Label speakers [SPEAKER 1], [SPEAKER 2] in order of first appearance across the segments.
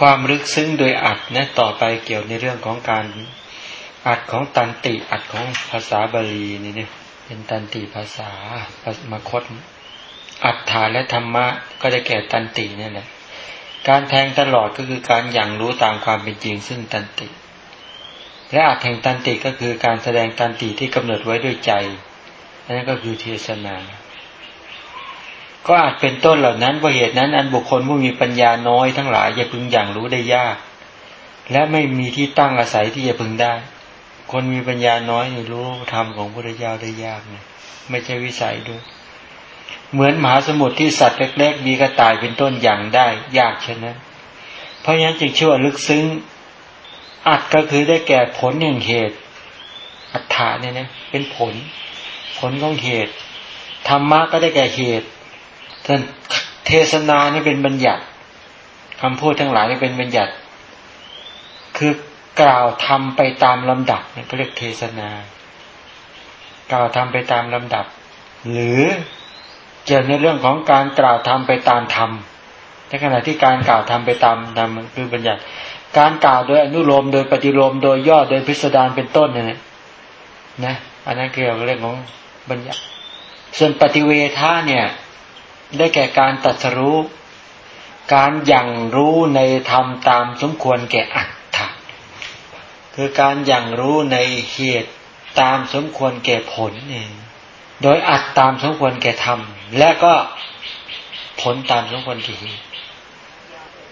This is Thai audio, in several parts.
[SPEAKER 1] ความลึกซึ้งโดยอัดนะต่อไปเกี่ยวในเรื่องของการอัดของตันติอัดของภาษาบาลีนี่เนี่ยเป็นตันติภาษามาคต อัฏฐานและธรรมะก็จะแก่ตันตินี่แหละการแทงตลอดก็คือการอย่างรู้ตามความเป็นจริงซึ่งตันติ และอัดแห่งตันติก็คือการแสดงตันติที่กำหนดไว้ด้วยใจนั่นก็คือเทศนา ก็อาจเป็นต้นเหล่านั้นเพราะเหตุนั้น อันบุคคลผู้มีปัญญาน้อยทั้งหลายจะพึงอย่างรู้ได้ยาก และไม่มีที่ตั้งอาศัยที่จะพึงได้ คนมีปัญญาน้อยรู้ธรรมของพระเจ้าได้ยากเนี่ยไม่ใช่วิสัยด้วยเหมือนมหาสมุทรที่สัตว์เล็กๆมีกระต่ายเป็นต้นอย่างได้ ยากเช่นนั้น เพราะฉะนั้นจึงชื่อว่าลึกซึ้ง อัดก็คือได้แก่ผลแห่งเหตุ อัฏฐาเนี่ยนะเป็นผล ผลของเหตุธรรมะก็ได้แก่เหตุ ท่านเทศนานี่เป็นบัญญัติคำพูดทั้งหลายนี่เป็นบัญญัติ คือกล่าวทำไปตามลำดับนี่ก็เรียกเทศนา กล่าวทำไปตามลำดับ หรือเกี่ยวในเรื่องของการกล่าวทำไปตามธรรมในขณะที่การกล่าวทำไปตามธรรมคือบัญญัติ การกล่าวโดยอนุโลมโดยปฏิโลมโดยย่อโดยพิสดารเป็นต้นเนี่ยนะ อันนั้นเกี่ยวกับเรื่องของบัญญัติ ส่วนปฏิเวทาเนี่ย ได้แก่การตัดสรู้ การยังรู้ในธรรมตามสมควรแก่อัตถะคือการยังรู้ในเหตุตามสมควรแก่ผลเองโดยอัดตามสมควรแก่ธรรม และก็ผลตามสมควรแก่เหตุ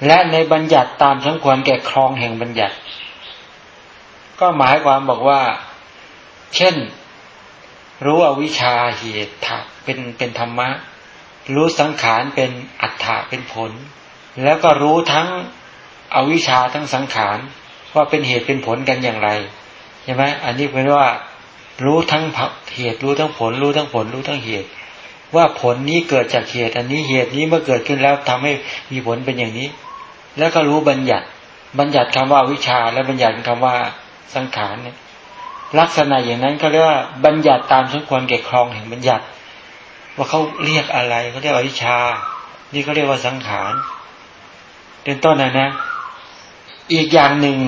[SPEAKER 1] และในบัญญัติตามสมควรแก่ครองแห่งบัญญัติ ก็หมายความบอกว่า เช่น รู้อวิชชาเหตุเป็นเป็นธรรมะ รู้สังขารเป็นอัฏฐะเป็นผล แล้วก็รู้ทั้งอวิชชาทั้งสังขารว่าเป็นเหตุเป็นผลกันอย่างไรใช่ไหมอันนี้เป็นว่า รู้ทั้งเหตุรู้ทั้งผล รู้ทั้งผล รู้ทั้งเหตุ ว่าผลนี้เกิดจากเหตุ อันนี้เหตุนี้เมื่อเกิดขึ้นแล้วทำให้มีผลเป็นอย่างนี้ แล้วก็รู้บัญญัติ บัญญัติคำว่าวิชา และบัญญัติคำว่าสังขารเนี่ยลักษณะอย่างนั้นก็เรียกว่าบัญญัติตามสมควรแก่ครองแห่งบัญญัติ ว่าเขาเรียกอะไรเขาเรียกอวิชา นี่เขาเรียกว่าสังขารเป็นต้นนะนะ อีกอย่างหนึ่ง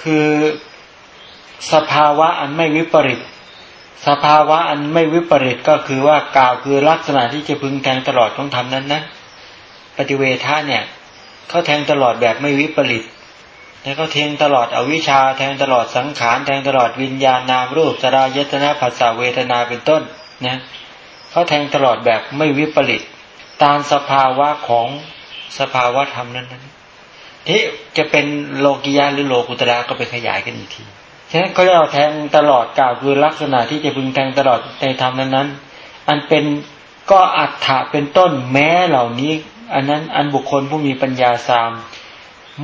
[SPEAKER 1] คือสภาวะอันไม่วิปริตสภาวะอันไม่วิปริตก็คือว่ากล่าวคือลักษณะที่จะพึงแทงตลอดต้องทำนั้นนะปฏิเวทาเนี่ยเขาแทงตลอดแบบไม่วิปริตแล้วก็แทงตลอดอวิชชาแทงตลอดสังขาร แทงตลอดวิญญาณนามรูปสรายตนะผัสสะเวทนาเป็นต้นนะ เขาแทงตลอดแบบไม่วิปริต ตามสภาวะของสภาวะธรรมนั้นนั้นที่จะเป็นโลกิยาหรือโลกุตระก็ไปขยายกันอีกทีฉะนั้นเขาเรียกแทงตลอดกล่าวคือลักษณะที่จะพึงแทงตลอดในธรรมนั้นนั้นอันเป็นก็อัฏฐะเป็นต้นแม้เหล่านี้ อันนั้นอันบุคคลผู้มีปัญญาสาม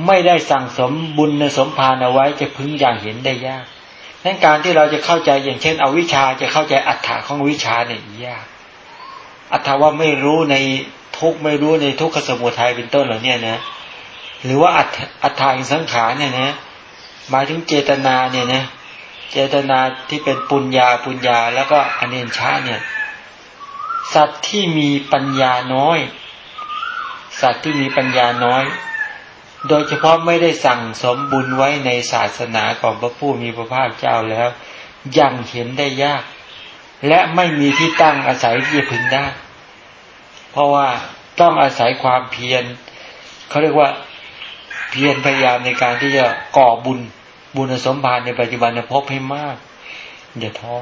[SPEAKER 1] ไม่ได้สั่งสมบุญสมภารเอาไว้จะพึงอย่างเห็นได้ยากนั้นการที่เราจะเข้าใจอย่างเช่น เอาวิชาจะเข้าใจอัฏฐะของวิชาเนี่ยยาก อัตว่าไม่รู้ในทุกไม่รู้ในทุกขสมุทัยเป็นต้นเหล่านี้นะหรือว่าอัตอัตถายสังขารเนี่ยนะหมายถึงเจตนาเนี่ยนะเจตนาที่เป็นปุญญาปุญญาแล้วก็อเนนชาเนี่ย สัตว์ที่มีปัญญาน้อย สัตว์ที่มีปัญญาน้อย โดยเฉพาะไม่ได้สั่งสมบุญไว้ในศาสนาของพระผู้มีพระภาคเจ้าแล้ว ยังเห็นได้ยาก และไม่มีที่ตั้งอาศัยที่จะพึงได้ เพราะว่าต้องอาศัยความเพียรเขาเรียกว่าเพียรพยายามในการที่จะก่อบุญบุญสมภารในปัจจุบันพบให้มากอย่าท้อ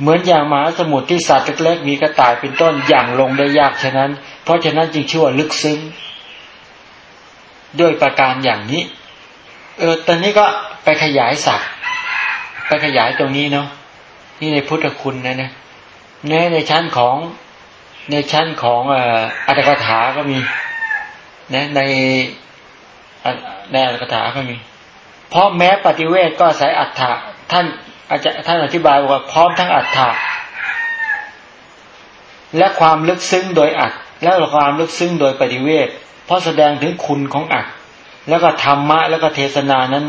[SPEAKER 1] เหมือนอย่างมหาสมุทรที่สัตว์เล็กๆมีกระต่ายเป็นต้นอย่างลงได้ยากฉะนั้น เพราะฉะนั้นจึงชื่อว่าลึกซึ้งด้วยประการอย่างนี้ เออตอนนี้ก็ไปขยายสัตว์ ไปขยายตรงนี้เนาะ นี่ในพุทธคุณนะนะในในชั้นของในชั้นของอัตถกถาก็มีนะในในอัตถกถาก็มี เพราะแม้ปฏิเวทก็ใส่อัตถะท่านอาจจะท่านอธิบายว่าพร้อมทั้งอัตถะและความลึกซึ้งโดยอัตและความลึกซึ้งโดยปฏิเวทเพราะแสดงถึงคุณของอัตแล้วก็ธรรมะ แล้วก็เทศนานั้น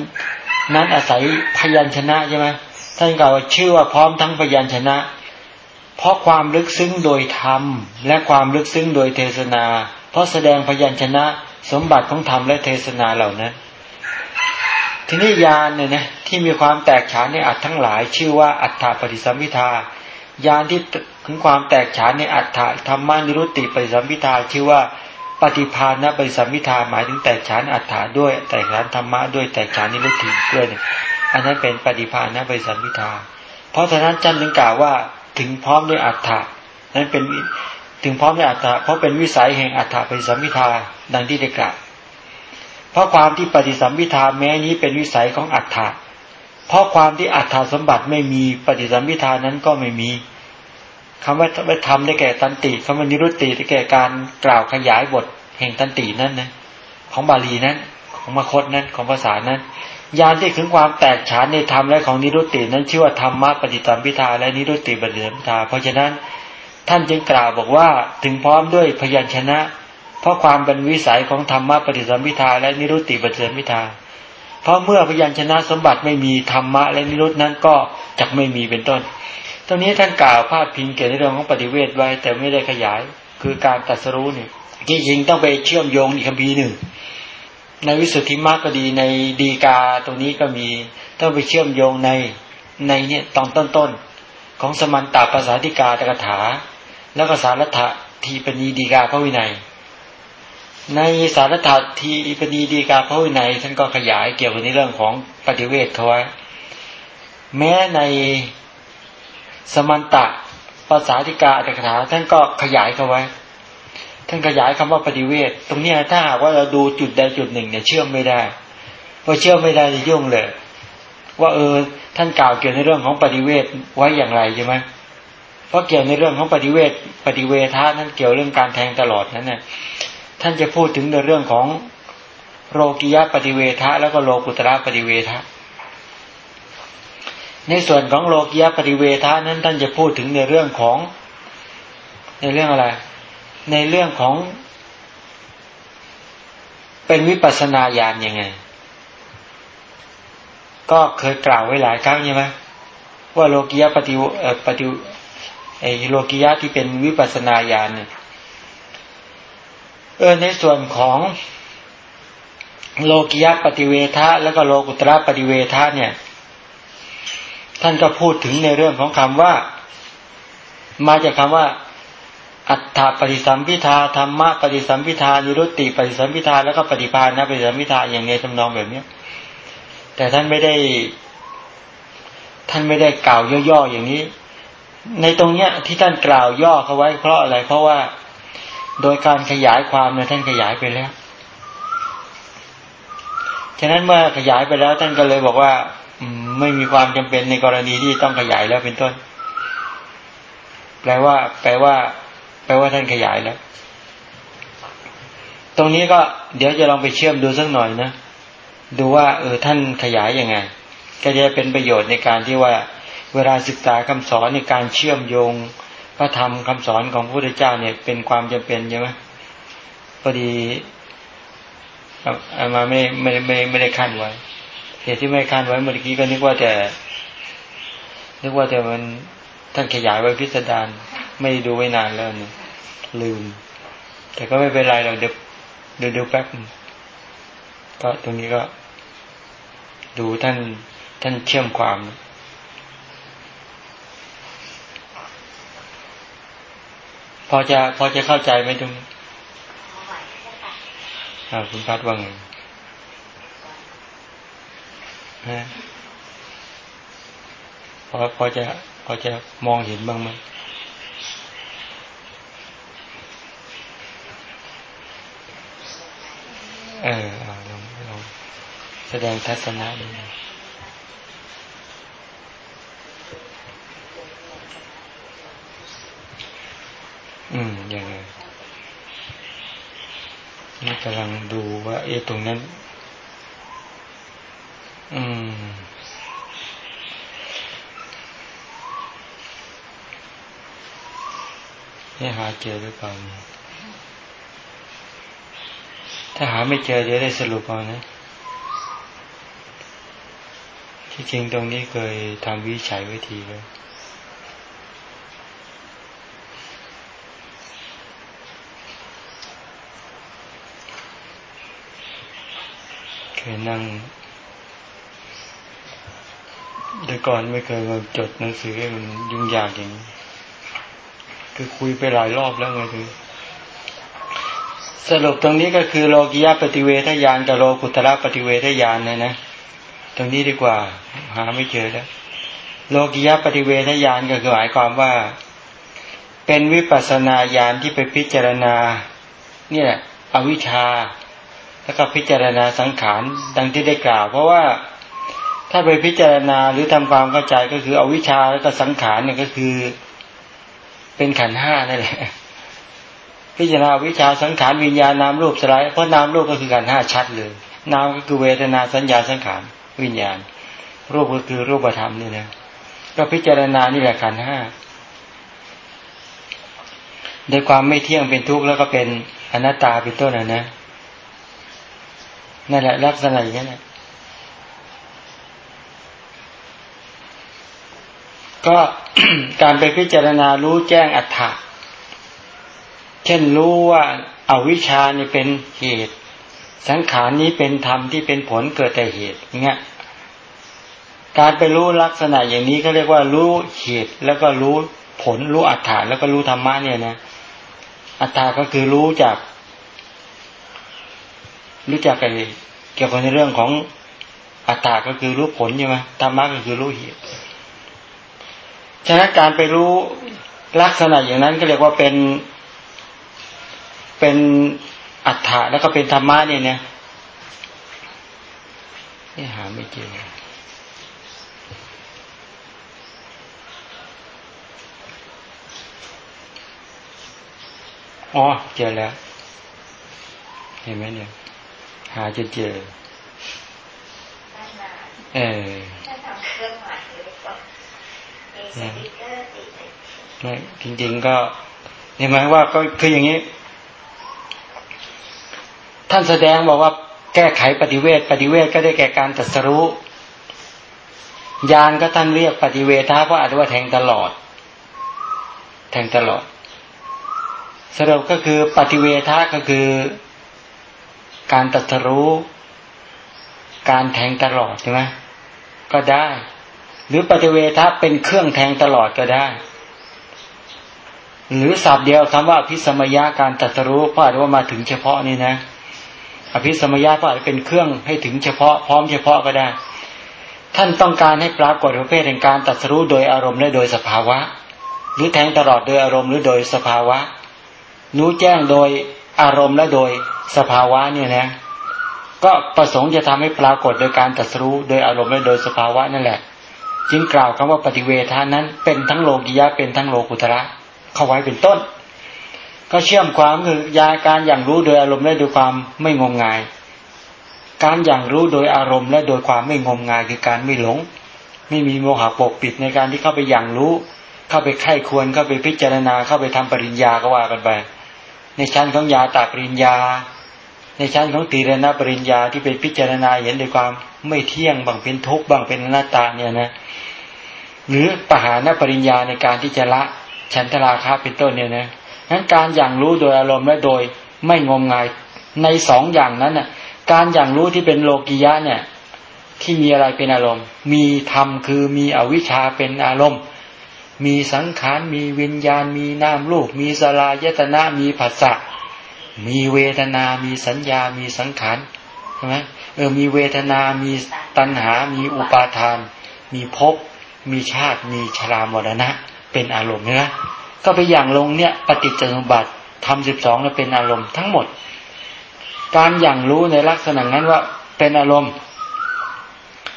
[SPEAKER 1] นั้นอาศัยพยัญชนะใช่ไหม ท่านกล่าวว่าชื่อว่าพร้อมทั้งพยัญชนะ เพราะความลึกซึ้งโดยธรรม และความลึกซึ้งโดยเทศนา เพราะแสดงพยัญชนะสมบัติของธรรมและเทศนาเหล่านั้นทีนี้ยานเนี่ยนะที่มีความแตกฉานในอัตทั้งหลาย ชื่อว่าอัตถาปฏิสัมพิทายานที่ถึงความแตกฉานในอัตถธรรมานิรุตติปฏิสัมพิทาชื่อว่าปฏิภาณปฏิสัมพิทาหมายถึงแตกฉานอัตถาด้วยแตกฉานธรรมะด้วยแตกฉานนิรุตติด้วยเนี่ย อันนั้นเป็นปฏิภาณปฏิสัมพิทา เพราะฉะนั้นจันถึงกล่าวว่าถึงพร้อมด้วยอัตถะนั้นเป็นถึงพร้อมด้วยอัตถะเพราะเป็นวิสัยแห่งอัตถะปฏิสัมพิทาดังที่ได้กล่าวเพราะความที่ปฏิสัมพิทาแม้นี้เป็นวิสัยของอัตถะเพราะความที่อัตถาสมบัติไม่มีปฏิสัมพิทานั้นก็ไม่มีคำว่าไปทำได้แก่ตันติคำว่านิรุตติได้แก่การกล่าวขยายบทแห่งตันตินั้นนะของบาลีนั้นของมคตนั้นของภาษานั้น ยานที่ถึงความแตกฉานในธรรมและของนิรุตตินั้นชื่อว่าธรรมะปฏิตัมพิทาและนิรุตติปฏิตัมพิทา เพราะฉะนั้นท่านจึงกล่าวบอกว่าถึงพร้อมด้วยพยัญชนะ เพราะความเป็นวิสัยของธรรมะปฏิสัมพิทาและนิรุตติปฏิสัมพิทา เพราะเมื่อพยัญชนะสมบัติไม่มีธรรมะและนิรุตนั้นก็จะไม่มีเป็นต้น ตรงนี้ท่านกล่าวพาดพิงเกี่ยวกับเรื่องของปฏิเวทไว้แต่ไม่ได้ขยาย คือการตัดสรู้เนี่ยที่จริงต้องไปเชื่อมโยงอีกคำพีหนึ่ง ในวิสุทธิมรรคก็ดีในดีกาตรงนี้ก็มีต้องไปเชื่อมโยงในในเนี่ยตอนต้นๆของสมันตาภาษาธิกาตกถา แล้วก็สารถะทีปณีดีกาพระวินัย ในสารถะทีปณีดีกาพระวินัยท่านก็ขยายเกี่ยวกับในเรื่องของปฏิเวทเขาไว้แม้ในสมันตะภาษาธิกาตกถาท่านก็ขยายเขาไว้ ท่านขยายคำว่าปฏิเวทตรงนี้ถ้าหากว่าเราดูจุดใดจุดหนึ่งเนี่ยเชื่อมไม่ได้พอเชื่อมไม่ได้จะยุ่งเลย ว่าเออท่านกล่าวเกี่ยวในเรื่องของปฏิเวทไว้อย่างไรใช่ไหมเพราะเกี่ยวในเรื่องของปฏิเวทปฏิเวทาท่านเกี่ยวเรื่องการแทงตลอดนั้นเนี่ยท่านจะพูดถึงในเรื่องของโรกิยะปฏิเวทะแล้วก็โลกุตระปฏิเวทะในส่วนของโลกิยะปฏิเวทะนั้นท่านจะพูดถึงในเรื่องของ ในเรื่องอะไร ในเรื่องของ เป็นวิปัสนาญาณยังไง ก็เคยกล่าวไว้หลายครั้งใช่ไหมว่าโลกิยะปฏิปฏิไอโลกิยะที่เป็นวิปัสนาญาณเนี่ยเออในส่วนของโลกิยะปฏิเวทะแล้วก็โลกุตระปฏิเวทะเนี่ย ท่านก็พูดถึงในเรื่องของคำว่า มาจากคำว่า อัตถาปฏิสัมพิทาธรรมะปฏิสัมพิทานิรุตติปฏิสัมพิทาแล้วก็ปฏิภาณนะปฏิสัมพิทาอย่างในทำนองแบบเนี้ย แต่ท่านไม่ได้ ท่านไม่ได้กล่าวย่อๆอย่างนี้ ในตรงเนี้ย ที่ท่านกล่าวย่อเขาไว้ เพราะอะไร เพราะว่าโดยการขยายความเนี่ยท่านขยายไปแล้วฉะนั้นเมื่อขยายไปแล้วท่านก็เลยบอกว่าไม่มีความจำเป็นในกรณีที่ต้องขยายแล้วเป็นต้น แปลว่า แปลว่า แปลว่าท่านขยายแล้ว ตรงนี้ก็เดี๋ยวจะลองไปเชื่อมดูสักหน่อยนะ ดูว่า เออท่านขยายยังไง ก็จะเป็นประโยชน์ในการที่ว่าเวลาศึกษาคำสอนในการเชื่อมโยงพระธรรมคำสอนของพระพุทธเจ้าเนี่ยเป็นความจำเป็นใช่ไหมพอดีอามาไม่ไม่ไม่ไม่ได้ขั้นไว้เหตุที่ไม่ขั้นไว้เมื่อกี้ก็นึกว่าแต่นึกว่าแต่มันท่านขยายไว้พิสดาร ไม่ดูไว้นานแล้วเนี่ยลืม แต่ก็ไม่เป็นไรเราเดี๋ยวเดี๋ยวดูแป๊บก็ตรงนี้ก็ ดูท่านท่านเชื่อมความพอจะพอจะเข้าใจไหมตรงนี้คุณพัดว่าไงฮะพอพอจะพอจะมองเห็นบ้างไหม เออเอาลองลองแสดงทัศนะดูอืมยังไงนี่กำลังดูว่า เอตรงนั้น อืม นี่หาเจอหรือเปล่า ถ้าหาไม่เจอเดี๋ยวได้สรุปเอานะ ที่จริงตรงนี้เคยทำวิจัยไว้ทีแล้วเคยนั่งแต่ก่อนไม่เคยมาจดหนังสือให้มันยุ่งยากอย่างนี้ คือคุยไปหลายรอบแล้วไงคือ สรุปตรงนี้ก็คือโลกิยาปฏิเวทยานกับโลกุตระปฏิเวทยานนะนะ ตรงนี้ดีกว่า หาไม่เจอแล้วโลกิยาปฏิเวทยานก็คือหมายความว่า เป็นวิปัสนาญาณที่ไปพิจารณา เนี่ยอวิชชา แล้วก็พิจารณาสังขารดังที่ได้กล่าว เพราะว่าถ้าไปพิจารณาหรือทำความเข้าใจก็คืออวิชชาแล้วก็สังขารเนี่ยก็คือ เป็นขันห้านั่นแหละ พิจารณาวิชาสังขารวิญญาณนามรูปสลายเพราะนามรูปก็คือการห้าชัดเลย นามก็คือเวทนาสัญญาสังขารวิญญาณ รูปก็คือรูปธรรมนี่นะก็พิจารณานี่แหละขันห้าโดยความไม่เที่ยงเป็นทุกข์แล้วก็เป็นอนัตตาเป็นต้นนะนะนั่นแหละลักษณะอย่างนี้แหละก็การไปพิจารณารู้แจ้งอัฏฐะ เช่นรู้ว่าอาวิชานี่เป็นเหตุ สังขารนี้เป็นธรรมที่เป็นผลเกิดแต่เหตุเงี้ยการไปรู้ลักษณะอย่างนี้ก็เรียกว่ารู้เหตุแล้วก็รู้ผลรู้อัฏฐานแล้วก็รู้ธรรมะเนี่ยนะอัฏฐาก็คือรู้จาก รู้จักไอ้เกี่ยวกับในเรื่องของอัฏฐาก็คือรู้ผลใช่ไหมธรรมะก็คือรู้เหตุฉะนั้นการไปรู้ลักษณะอย่างนั้นก็เรียกว่าเป็น เป็นอัฏฐะแล้วก็เป็นธรรมะเนี่ยเนี่ยนี่หาไม่เจออ๋อเจอแล้ว เห็นไหมเนี่ย หาจะเจอ เออไม่จริง ๆ ก็เห็นไหมว่าก็คืออย่างนี้ ท่านแสดงบอกว่าแก้ไขปฏิเวทปฏิเวทก็ได้แก่การตัดสรู้ยานก็ท่านเรียกปฏิเวทาเพราะอาจว่าแทงตลอด แทงตลอดสรุปก็คือปฏิเวทาก็คือการตัดสรู้ การแทงตลอดใช่ไหมก็ได้ หรือปฏิเวทาเป็นเครื่องแทงตลอดก็ได้ หรือสับเดียวคำว่าพิสมัยาการตัดสรู้เพราะอาจว่ามาถึงเฉพาะนี่นะ อภิสมัยาก็อาจจะเป็นเครื่องให้ถึงเฉพาะพร้อมเฉพาะก็ได้ ท่านต้องการให้ปรากฏประเภทแห่งการตัดสู้โดยอารมณ์และโดยสภาวะ หรือแทงตลอดโดยอารมณ์หรือโดยสภาวะ รู้แจ้งโดยอารมณ์และโดยสภาวะเนี่ยนะก็ประสงค์จะทำให้ปรากฏโดยการตัดสู้โดยอารมณ์และโดยสภาวะนั่นแหละ จึงกล่าวคำว่าปฏิเวทานั้นเป็นทั้งโลกิยะเป็นทั้งโลกุตระเข้าไว้เป็นต้น ก็เชื่อมความคือยาการอย่างรู้โดยอารมณ์และโดยความไม่งมงาย การอย่างรู้โดยอารมณ์และโดยความไม่งมงายคือการไม่หลง ไม่มีโมหะปกปิดในการที่เข้าไปอย่างรู้ เข้าไปไข้ควรเข้าไปพิจารณาเข้าไปทำปริญญาก็ว่ากันไป ในชั้นของยาตาปริญญา ในชั้นของตีรณปริญญาที่ไปพิจารณาเห็นโดยความไม่เที่ยงบางเป็นทุกข์บางเป็นหน้าตาเนี่ยนะหรือปหานปริญญาในการที่จะละฉันทราคาเป็นต้นเนี่ยนะ นั้นการอย่างรู้โดยอารมณ์และโดยไม่งมงายในสองอย่างนั้นน่ะ การอย่างรู้ที่เป็นโลกิยะเนี่ย ที่มีอะไรเป็นอารมณ์ มีธรรมคือมีอวิชชาเป็นอารมณ์ มีสังขาร มีวิญญาณ มีนามรูป มีสลายตนะ มีผัสสะ มีเวทนา มีสัญญา มีสังขารใช่ไหมเออ มีเวทนา มีตัณหา มีอุปาทาน มีภพ มีชาติ มีชรามรณะ เป็นอารมณ์เนะ ก็ไปอย่างลงเนี่ยปฏิจจสมบัติทำสิบสองเป็นอารมณ์ทั้งหมด การอย่างรู้ในลักษณะนั้นว่าเป็นอารมณ์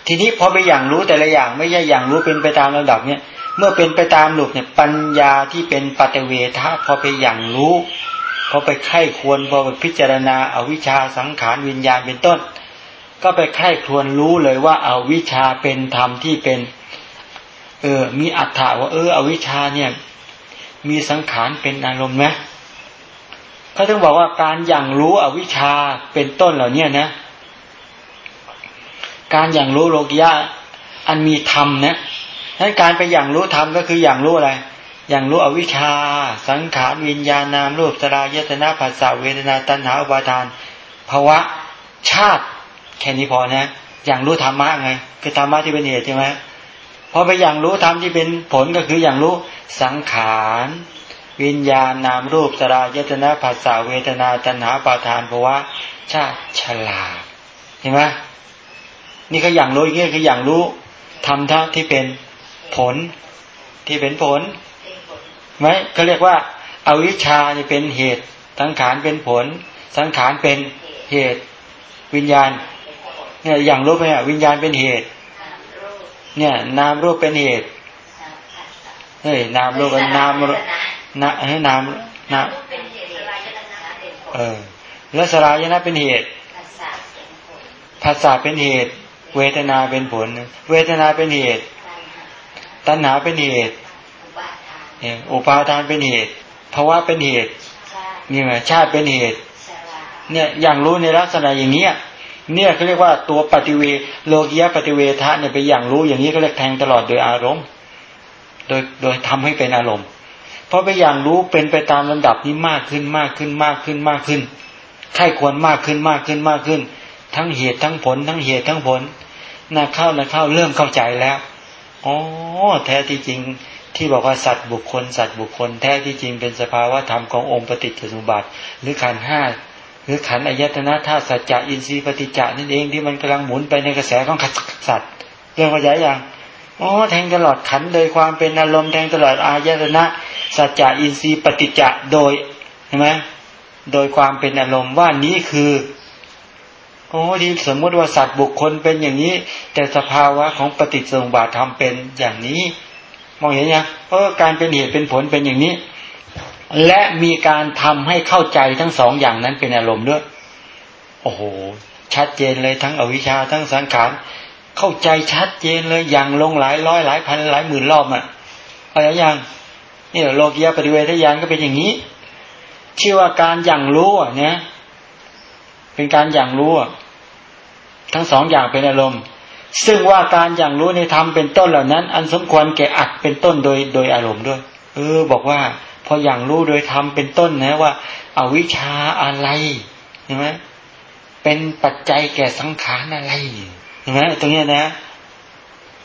[SPEAKER 1] ทีนี้พอไปอย่างรู้แต่ละอย่างไม่ใช่อย่างรู้เป็นไปตามระดับเนี่ย เมื่อเป็นไปตามหลุกเนี่ยปัญญาที่เป็นปฏิเวทะพอไปอย่างรู้ พอไปไข้ควรพอไปพิจารณาอาวิชชาสังขารวิญญาณเป็นต้น ก็ไปไข้ควรรู้เลยว่าอาวิชชาเป็นธรรมที่เป็น เออมีอัตถาว่าเอออวิชชาเนี่ย มีสังขารเป็นอารมณ์ไหมเขาถึงบอกว่าการอย่างรู้อวิชชาเป็นต้นเหล่านี้นะ การอย่างรู้โลกิยะอันมีธรรมนะนั้นการไปอย่างรู้ธรรมก็คืออย่างรู้อะไร อย่างรู้อวิชชา สังขารวิญญาณนามรูปสลายตนาภาษาเวทนาตัณหาอุปาทานภาวะชาติ แค่นี้พอนะ อย่างรู้ธรรมะไง คือธรรมะที่เป็นเหตุใช่ไหม พอไปอย่างรู้ธรรมที่เป็นผลก็คืออย่างรู้สังขาร วิญญาณนามรูปสรายตนะภาษาเวทนาตัณหาปาทานภาวะชาติฉลาดเห็นไหมนี่ก็อย่างรู้อย่างนี้คืออย่างรู้ทำท่าที่เป็นผลที่เป็นผลไหมเขาเรียกว่าอาวิชชาจะเป็นเหตุ สังขารเป็นผล สังขารเป็นเหตุ วิญญาณเนี่ยอย่างรู้ไหมอะวิญญาณเป็นเหตุ เนี่ย นามรูปเป็นเหตุเฮ้ยนามรูปเป็นนามนะให้นามนะเออแล้วสลายนะเป็นเหตุภาษาเป็นเหตุ เวทนาเป็นผล เวทนาเป็นเหตุ ตัณหาเป็นเหตุอุปาทานเป็นเหตุภาวะเป็นเหตุนี่ไงชาติเป็นเหตุ เนี่ยอย่างรู้ในลักษณะอย่างเนี้ย เนี่ยเขาเรียกว่าตัวปฏิเวโลกียปฏิเวทะเนี่ยไปอย่างรู้อย่างนี้ก็เรียกแทงตลอดโดยอารมณ์ โดยโดยทำให้เป็นอารมณ์ เพราะไปอย่างรู้เป็นไปตามลำดับนี้มากขึ้นมากขึ้นมากขึ้นมากขึ้นใครควรมากขึ้นมากขึ้นมากขึ้น ทั้งเหตุทั้งผล ทั้งเหตุทั้งผลน่าเข้าน่าเข้าเริ่มเข้าใจแล้วอ๋อแท้ที่จริงที่บอกว่าสัตว์บุคคล สัตว์บุคคลแท้ที่จริงเป็นสภาวะธรรมขององค์ปฏิจจสมุปบาทหรือขันห้า หรือขันอายตนะธาตุสัจจะอินทรีย์ปฏิจจานั่นเองที่มันกำลังหมุนไปในกระแสของขัสัตว์เรื่องขยายอย่างอ๋อแทงตลอดขันโดยความเป็นอารมณ์แทงตลอดอายตนะสัจจะอินทรีย์ปฏิจจะโดยใช่ไหมโดยความเป็นอารมณ์ว่านี้คือโอ้ดีสมมติว่าสัตว์บุคคลเป็นอย่างนี้ แต่สภาวะของปฏิจจสมุปบาททำเป็นอย่างนี้ มองเห็นยังเพราะการเป็นเหตุเป็นผลเป็นอย่างนี้ และมีการทำให้เข้าใจทั้งสองอย่างนั้นเป็นอารมณ์ด้วย โอ้โห ชัดเจนเลยทั้งอวิชชาทั้งสังขารเข้าใจชัดเจนเลยอย่างลงหลายร้อยหลายพันหลายหมื่นรอบอะอะไรอย่างนี่โลกียปฏิเวทยานก็เป็นอย่างนี้ชื่อว่าการอย่างรู้เนี่ยเป็นการอย่างรู้ทั้งสองอย่างเป็นอารมณ์ ซึ่งว่าการอย่างรู้ในธรรมเป็นต้นเหล่านั้น อันสมควรแก่อัดเป็นต้นโดยโดยอารมณ์ด้วย เออ บอกว่า พออย่างรู้โดยธรรมเป็นต้นนะว่าอาวิชชาอะไรเห็นไหมเป็นปัจจัยแก่สังขารอะไรเห็นไหมตรงนี้นะ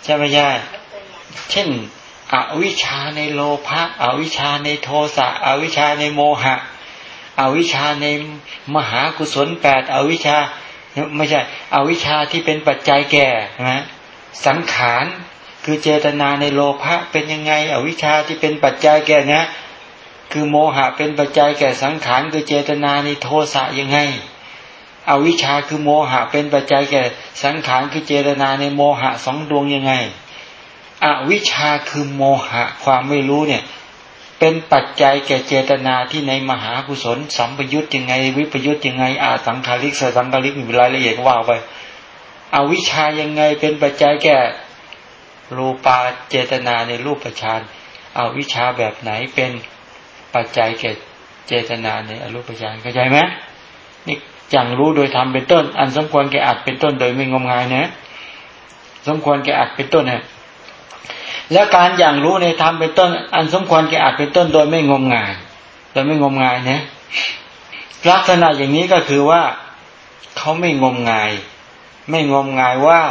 [SPEAKER 1] ใช่ไหมย่าเช่น อวิชชาในโลภะอวิชชาในโทสะอวิชชาในโมหะ อวิชชาในมหากุศลแปดอวิชชาไม่ใช่ อวิชชาที่เป็นปัจจัยแก่นะสังขารคือเจตนาในโลภะเป็นยังไง อวิชชาที่เป็นปัจจัยแก่นะ คือโมหะเป็นปัจจัยแก่สังขารคือเจตนาในโทสะยังไง อวิชชาคือโมหะเป็นปัจจัยแก่สังขารคือเจตนาในโมหะสองดวงยังไง อวิชชาคือโมหะความไม่รู้เนี่ย เป็นปัจจัยแก่เจตนาที่ในมหากุศลสัมปยุตยังไง วิปยุตยังไง อาสังคาริกสสังคาริกมีรายละเอียดว่าไป อวิชายังไงเป็นปัจจัยแก่รูปาเจตนาในรูปประชานอวิชาแบบไหนเป็น ปัจจัยแก่เจตนาในอรูปฌานเข้าใจไหมนี่อย่างรู้โดยทำเป็นต้น อันสมควรแก่อัดเป็นต้นโดยไม่งมงายนะสมควรแก่อัดเป็นต้นนี่ยแล้วการอย่างรู้ในธรรมเป็นต้น อันสมควรแก่อาจเป็นต้นโดยไม่งมงาย โดยไม่งมงายนะลักษณะอย่างนี้ก็คือว่าเขาไม่งมงาย ไม่งมงายว่า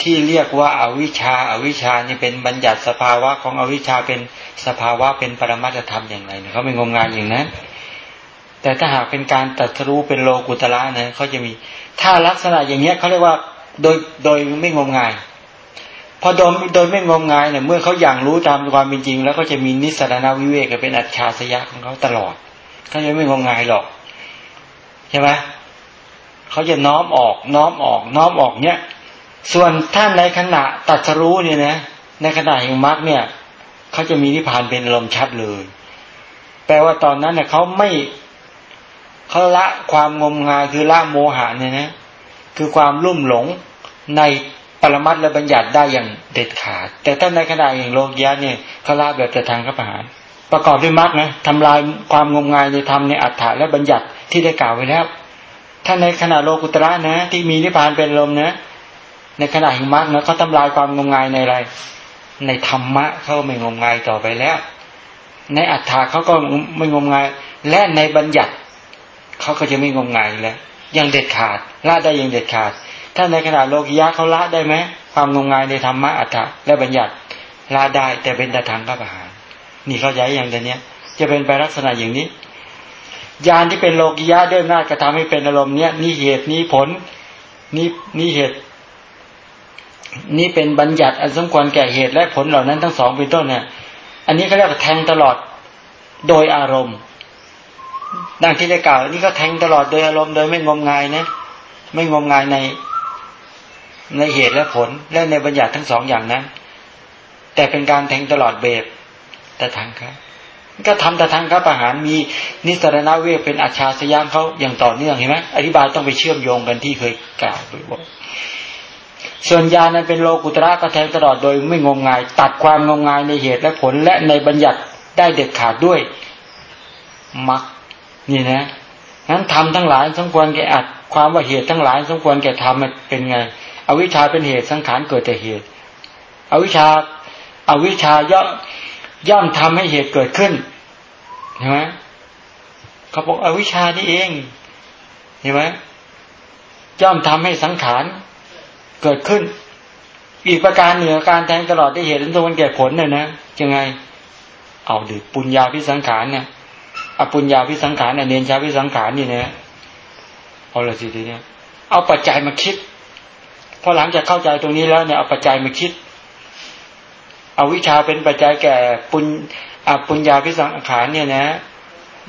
[SPEAKER 1] ที่เรียกว่าอาวิชชาอาวิชชานี่เป็นบัญญัติสภาวะของอวิชชาเป็นสภาวะเป็นปรมัตธรรมอย่างไรเขาไม่งมงายอย่างนั้น แต่ถ้าหากเป็นการตัดรู้เป็นโลกุตละนะเขาจะมี ถ้าลักษณะอย่างเนี้ยเขาเรียกว่าโดยโดยไม่งมงาย พอโดยโดยไม่งมงายเนี่ยเมื่อเขาอย่างรู้ตามความเป็นจริง แล้วก็จะมีนิสรณวิเวกเป็นอัจฉริยะของเขาตลอดเขาจะไม่งมงายหรอกใช่ไหมเขาจะน้อมออกน้อมออกน้อมออกเนี่ย ส่วนท่านในขณะตัดสรู้เนี่ยนะในขณะแห่งมรรคเนี่ยเขาจะมีนิพพานเป็นลมชัดเลย แปลว่าตอนนั้นเนี่ยเขาไม่เขาละความงมงายคือละโมหะเนี่ยนะคือความลุ่มหลงในปรมัตและบัญญัติได้อย่างเด็ดขาด แต่ถ้าในขณะอย่างโลกยะเนี่ยเขาละแบบจะทางขประหารประกอบด้วยมรรคนะทำลายความงมงายในธรรมในอัฏฐะและบัญญัติที่ได้กล่าวไว้แล้วถ้าในขณะโลกุตระนะ ที่มีนิพพานเป็นลมนะ ในขณะห่งมรรคนะเขาทำลายความงมงายในอะไร ในธรรมะเขาไม่งมงายต่อไปแล้ว ในอัฏฐะเขาก็ไม่งมงาย และในบัญญัติเขาก็จะไม่งมงายแล้วย่างเด็ดขาดละได้ย่างเด็ดขาด ถ้าในขณะโลกิยะเขาละได้ไหมความงมงายในธรรมะอัฏฐะและบัญญัติละได้แต่เป็นแต่ทางกับอาหารนี่เขาย้ายอย่างเดียวนี้ยจะเป็นไปลักษณะอย่างนี้ยานที่เป็นโลกิยะด้วยหน้ากระทำให้เป็นอารมณ์เนี้ยนี่เหตุนี่ผลนี่นี่เหตุ นี่เป็นบัญญัติอันสมควรแก่เหตุและผลเหล่านั้นทั้งสองเป็นต้นเนี่ย อันนี้เขาเรียกว่าแทงตลอดโดยอารมณ์ ดังที่ได้กล่าวนี่ก็แทงตลอดโดยอารมณ์โดยไม่งมงายนะ ไม่งมงายในในเหตุและผลและในบัญญัติทั้งสองอย่างนั้นแต่เป็นการแทงตลอดเบบแต่ทางครับก็ทำแต่ทางครับอาหารมีนิสรณเวทเป็นอาชาสยามเขาอย่างต่อเนื่องเห็นไหมอธิบายต้องไปเชื่อมโยงกันที่เคยกล่าวไปบอก ส่วนยานั้นเป็นโลกุตระก็แทงตลอดโดยไม่งมงาย ตัดความงมงายในเหตุและผลและในบัญญัติได้เด็ดขาดด้วยมักนี่นะนั้นทำทั้งหลายสมควรแก่อัดความว่าเหตุทั้งหลายสมควรแก่ทำมันเป็นไง อวิชชาเป็นเหตุสังขารเกิดแต่เหตุ อวิชชาอาวิชชาย่อมย่อมทำให้เหตุเกิดขึ้นเห็นไหมเขาบอกอวิชชานี่เองเห็นไหมย่อมทำให้สังขาร เกิดขึ้น อีกประการเหนือการแทงตลอดได้เหตุนั้นตัวมันแก่ผลเนี่ยนะยังไง เอาดิปุญญาพิสังขารเนี่ยอปุญญาพิสังขารเนี่ยเนนชาพิสังขารนี่นะเอาละสิทีเนี้ยเอาปัจจัยมาคิดพอหลังจากเข้าใจตรงนี้แล้วเนี่ยเอาปัจจัยมาคิดเอาวิชาเป็นปัจจัยแก่ปุญอปุญญาพิสังขารเนี่ยนะ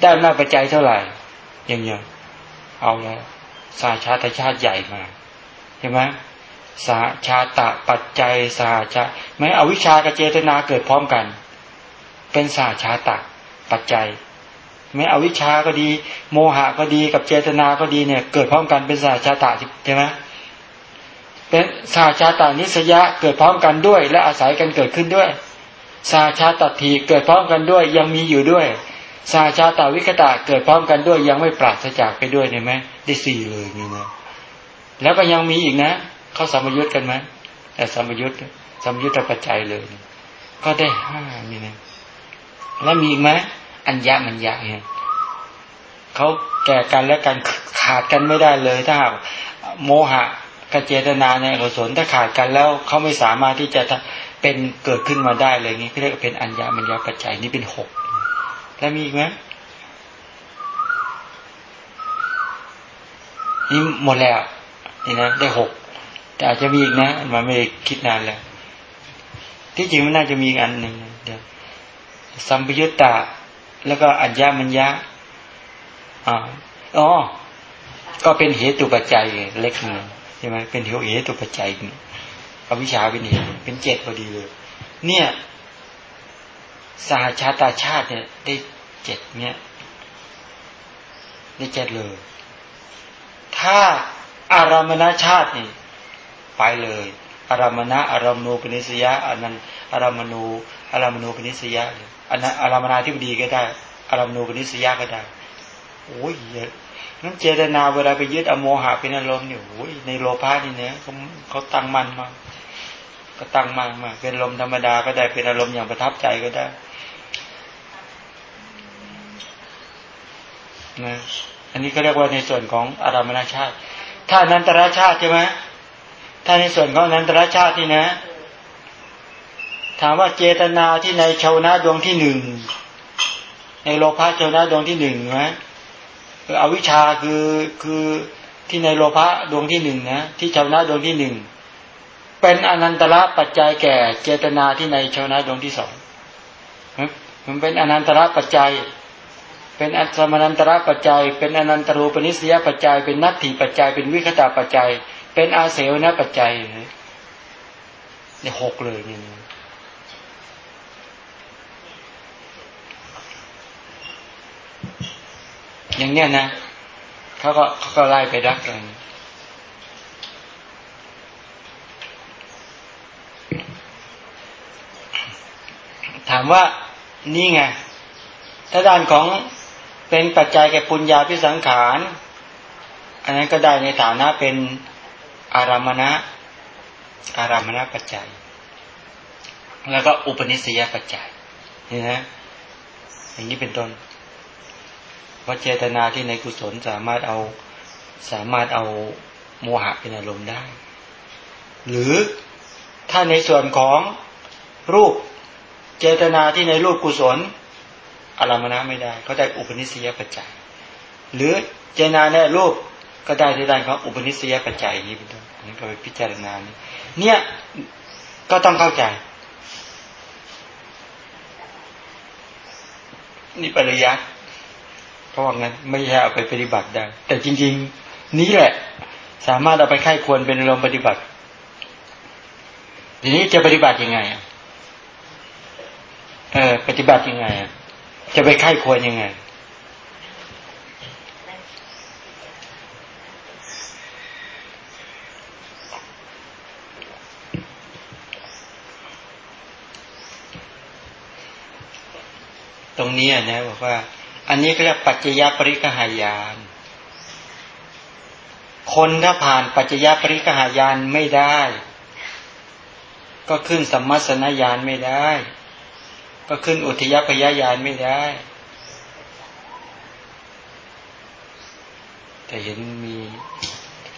[SPEAKER 1] ได้มากปัจจัยเท่าไหร่อย่างเงี้ยเอาแล้วสาชาติชาติใหญ่มาเห็นไหม สาชาตะปัจจัยสาชาไม่เอาวิชากับเจตนาเกิดพร้อมกัน เป็นสาชาตะปัจจัยไม่เอาวิชาก็ดี โมหะก็ดีกับเจตนาก็ดีเนี่ย เกิดพร้อมกันเป็นสาชาตะใช่ไหมเป็นสาชาตานิสยะเกิดพร้อมกันด้วย และอาศัยกันเกิดขึ้นด้วย สาชาตทีเกิดพร้อมกันด้วย ยังมีอยู่ด้วย สาชาตาวิคตะเกิดพร้อมกันด้วย ยังไม่ปราศจากไปด้วยเห็นไหมได้สี่เลยนี่นะแล้วก็ยังมีอีกนะ เขาสมยุทธ์กันไหมแต่สมยุทธ์สมยุทธปัจจัยเลย ก็ได้ห้านี่นะแล้วมีอีกไหมอัญญามัญญาเนี่ยเขาแก่กันและกันขาดกันไม่ได้เลย ถ้าหากโมหะกับเจตนาในกุศลถ้าขาดกันแล้วเขาไม่สามารถที่จะเป็นเกิดขึ้นมาได้เลยนี่เรียกเป็นอัญญามัญญาปัจจัยนี่เป็นหกแล้วมีอีกไหมนี่หมดแล้วนี่นะได้หก แต่อาจจะมีอีกนะ มันไม่คิดนานแล้ว ที่จริงมันน่าจะมีอีกอันหนึ่งเดี๋ยวสัมปยุตตาแล้วก็อัญญามัญญาอ๋ออ๋อ ก็เป็นเหตุปัจจัยเล็กนึงใช่ไหมเป็นเหตุตัวปัจจัยอวิชาเป็นเหตุเป็นเจ็ดพอดีเลย เนี่ยสหชาตาชาติเนี่ย ได้เจ็ดเนี่ยได้เจ็ดเลย ถ้าอารามณชาตินี่ ไปเลยอารามณะอารามณูปนิสยะอันนั้นอารามณูอารามณูปนิสยะอันนั้นอารามณาที่ดีก็ได้อารามณูปนิสยะก็ได้โอ้ยเยอะนั้นเจตนาเวลาไปยึดอโมหะเป็นอารมณ์เนี่ยโอ้ยในโลภะนี่เนี่ยเขาเขาตั้งมันมาก็ตั้งมันมาเป็นลมธรรมดาก็ได้เป็นอารมณ์อย่างประทับใจก็ได้นะอันนี้ก็เรียกว่าในส่วนของอารามณชาติ ถ้านันตรชาติใช่ไหม ถ้าในส่วนของนันตรชาตินี่นะ ถามว่าเจตนาที่ในชาวนาดวงที่หนึ่งในโลภะชาวนาดวงที่หนึ่งไหมอวิชชาคือคือที่ในโลภะดวงที่หนึ่งนะที่ชาวนะดวงที่หนึ่งเป็นอนันตระปัจจัยแก่เจตนาที่ในชาวนะดวงที่สองมันเป็นอนันตระปัจจัย เป็นอัศมนันตระปัจจัย เป็นอนันตรูปนิสยปัจจัย เป็นนัตถิปัจจัย เป็นวิคตาปัจจัย เป็นอาเสวนะปัจจัยเนี่ยหกเลยนี่อย่างเนี้ยนะเขาก็เขาก็ไล่ไปรักกันถามว่านี่ไงถ้าด้านของเป็นปัจจัยแก่ปุญญาพิสังขาร อันนั้นก็ได้ในฐานะเป็น อารามณะ อารามณะปัจจัย แล้วก็อุปนิสัยปัจจัยนี่นะอย่างนี้เป็นต้นว่าเจตนาที่ในกุศลสามารถเอาสามารถเอาโมหะเป็นอารมณ์ได้ หรือถ้าในส่วนของรูปเจตนาที่ในรูปกุศลอารมณะไม่ได้ เขาได้อุปนิสัยปัจจัย หรือเจตนาในรูปก็ได้ที่ด้านของอุปนิสัยปัจจัยนี้เป็นต้น นี่ก็ไปพิจารณาเนี่ยก็ต้องเข้าใจ นี่ปริยัติเพราะว่างั้นไม่ใช่เอาไปปฏิบัติได้ แต่จริง ๆ นี้แหละ สามารถเอาไปไข้ควรเป็นอารมณ์ปฏิบัติ ทีนี้จะปฏิบัติยังไงเออปฏิบัติยังไงจะไปไข้ควรยังไง รงนี้นะบอกว่า อันนี้ก็เรียกปัจจยปริกหายาน คนถ้าผ่านปัจจยปริกหายานไม่ได้ ก็ขึ้นสัมมาสนญาณไม่ได้ ก็ขึ้นอุทยพยายานไม่ได้ แต่เห็นมี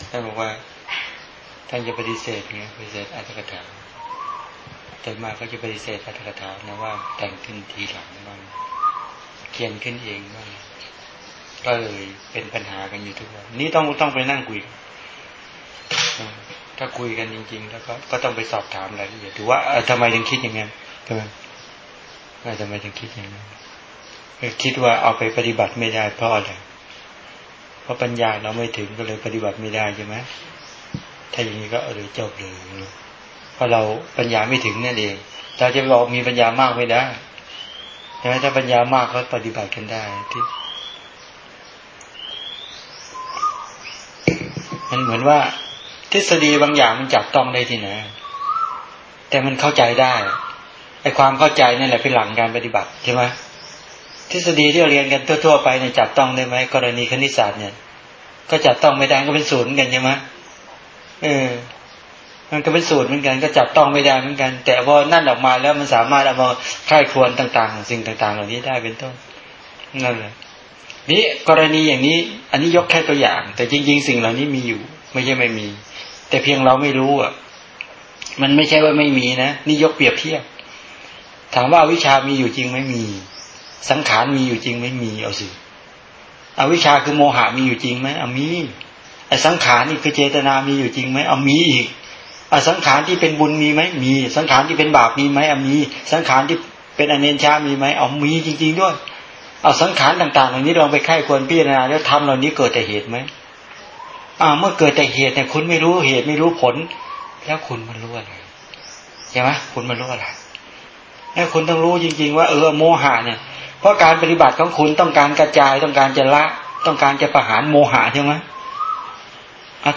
[SPEAKER 1] ท่านบอกว่าท่านจะปฏิเสธไงปฏิเสธอัตถกถาแต่มาก็จะปฏิเสธอัตถกถานะว่าแต่งขึ้นทีหลังบ้าง เขียนขึ้นเองบ้างก็เลยเป็นปัญหากันอยู่ทุกวันนี้ต้องต้องไปนั่งคุย ถ้าคุยกันจริง ๆ แล้วก็ก็ต้องไปสอบถามรายละเอียดดูว่าทำไมถึงคิดอย่างนั้นใช่ไหมก็จะไม่ถึงคิดอย่างนั้นคิดว่าเอาไปปฏิบัติไม่ได้เพราะอะไรเพราะปัญญาเราไม่ถึงก็เลยปฏิบัติไม่ได้ใช่ไหมถ้าอย่างนี้ก็เออจบเลยเพราะเราปัญญาไม่ถึงนั่นเองเราจะบอกมีปัญญามากไม่ได้ ใช่ไหมถ้าปัญญามากก็ปฏิบัติกันได้ที่มันเหมือนว่า ทฤษฎีบางอย่างมันจับต้องได้ที่ไหนแต่มันเข้าใจได้ไอความเข้าใจนั่แหละเป็นหลังการปฏิบัติใช่ไหมทฤษฎีที่เราเรียนกันทั่วๆไปเนี่ยจับต้องได้ไหมกรณีคณิตศาสตร์เนี่ย ก็จับต้องไม่ได้ก็เป็นศูนย์กันใช่ไหมเออ มันก็เป็นสูตรเหมือนกันก็จับต้องไม่ได้เหมือนกัน แต่พอนั่นออกมาแล้วมันสามารถเอามาค่ายควรต่างๆ สิ่งต่าง ๆ เหล่านี้ได้เป็นต้นนั่นแหละนี้กรณีอย่างนี้ อันนี้ยกแค่ตัวอย่าง แต่จริง ๆ สิ่งเหล่านี้มีอยู่ ไม่ใช่ไม่มี แต่เพียงเราไม่รู้อะ มันไม่ใช่ว่าไม่มีนะนี่ยกเปรียบเทียบถามว่าวิชามีอยู่จริงไม่มี สังขารมีอยู่จริงไม่มีเอาสิอวิชาคือโมหะมีอยู่จริงไหมเอามีไอ้สังขารนี่คือเจตนามีอยู่จริงไหมเอามีอีก อสังขารที่เป็นบุญมีไหมมี สังขารที่เป็นบาปมีไหมเอามี สังขารที่เป็นอเนนชามีไหมเอามีจริง ๆ ด้วย เอาสังขารต่างๆเหล่านี้ลองไปไข้ควรพิจารณาแล้วทำเหล่านี้เกิดแต่เหตุไหมอ่าเมื่อเกิดแต่เหตุเนี่ยคุณไม่รู้เหตุไม่รู้ผล แล้วคุณมันรู้อะไรใช่ไหมคุณมันรู้อะไรให้คุณต้องรู้จริง ๆ ว่าเออโมหะเนี่ย เพราะการปฏิบัติของคุณต้องการกระจายต้องการจะละ ต้องการจะประหารโมหะใช่ไหม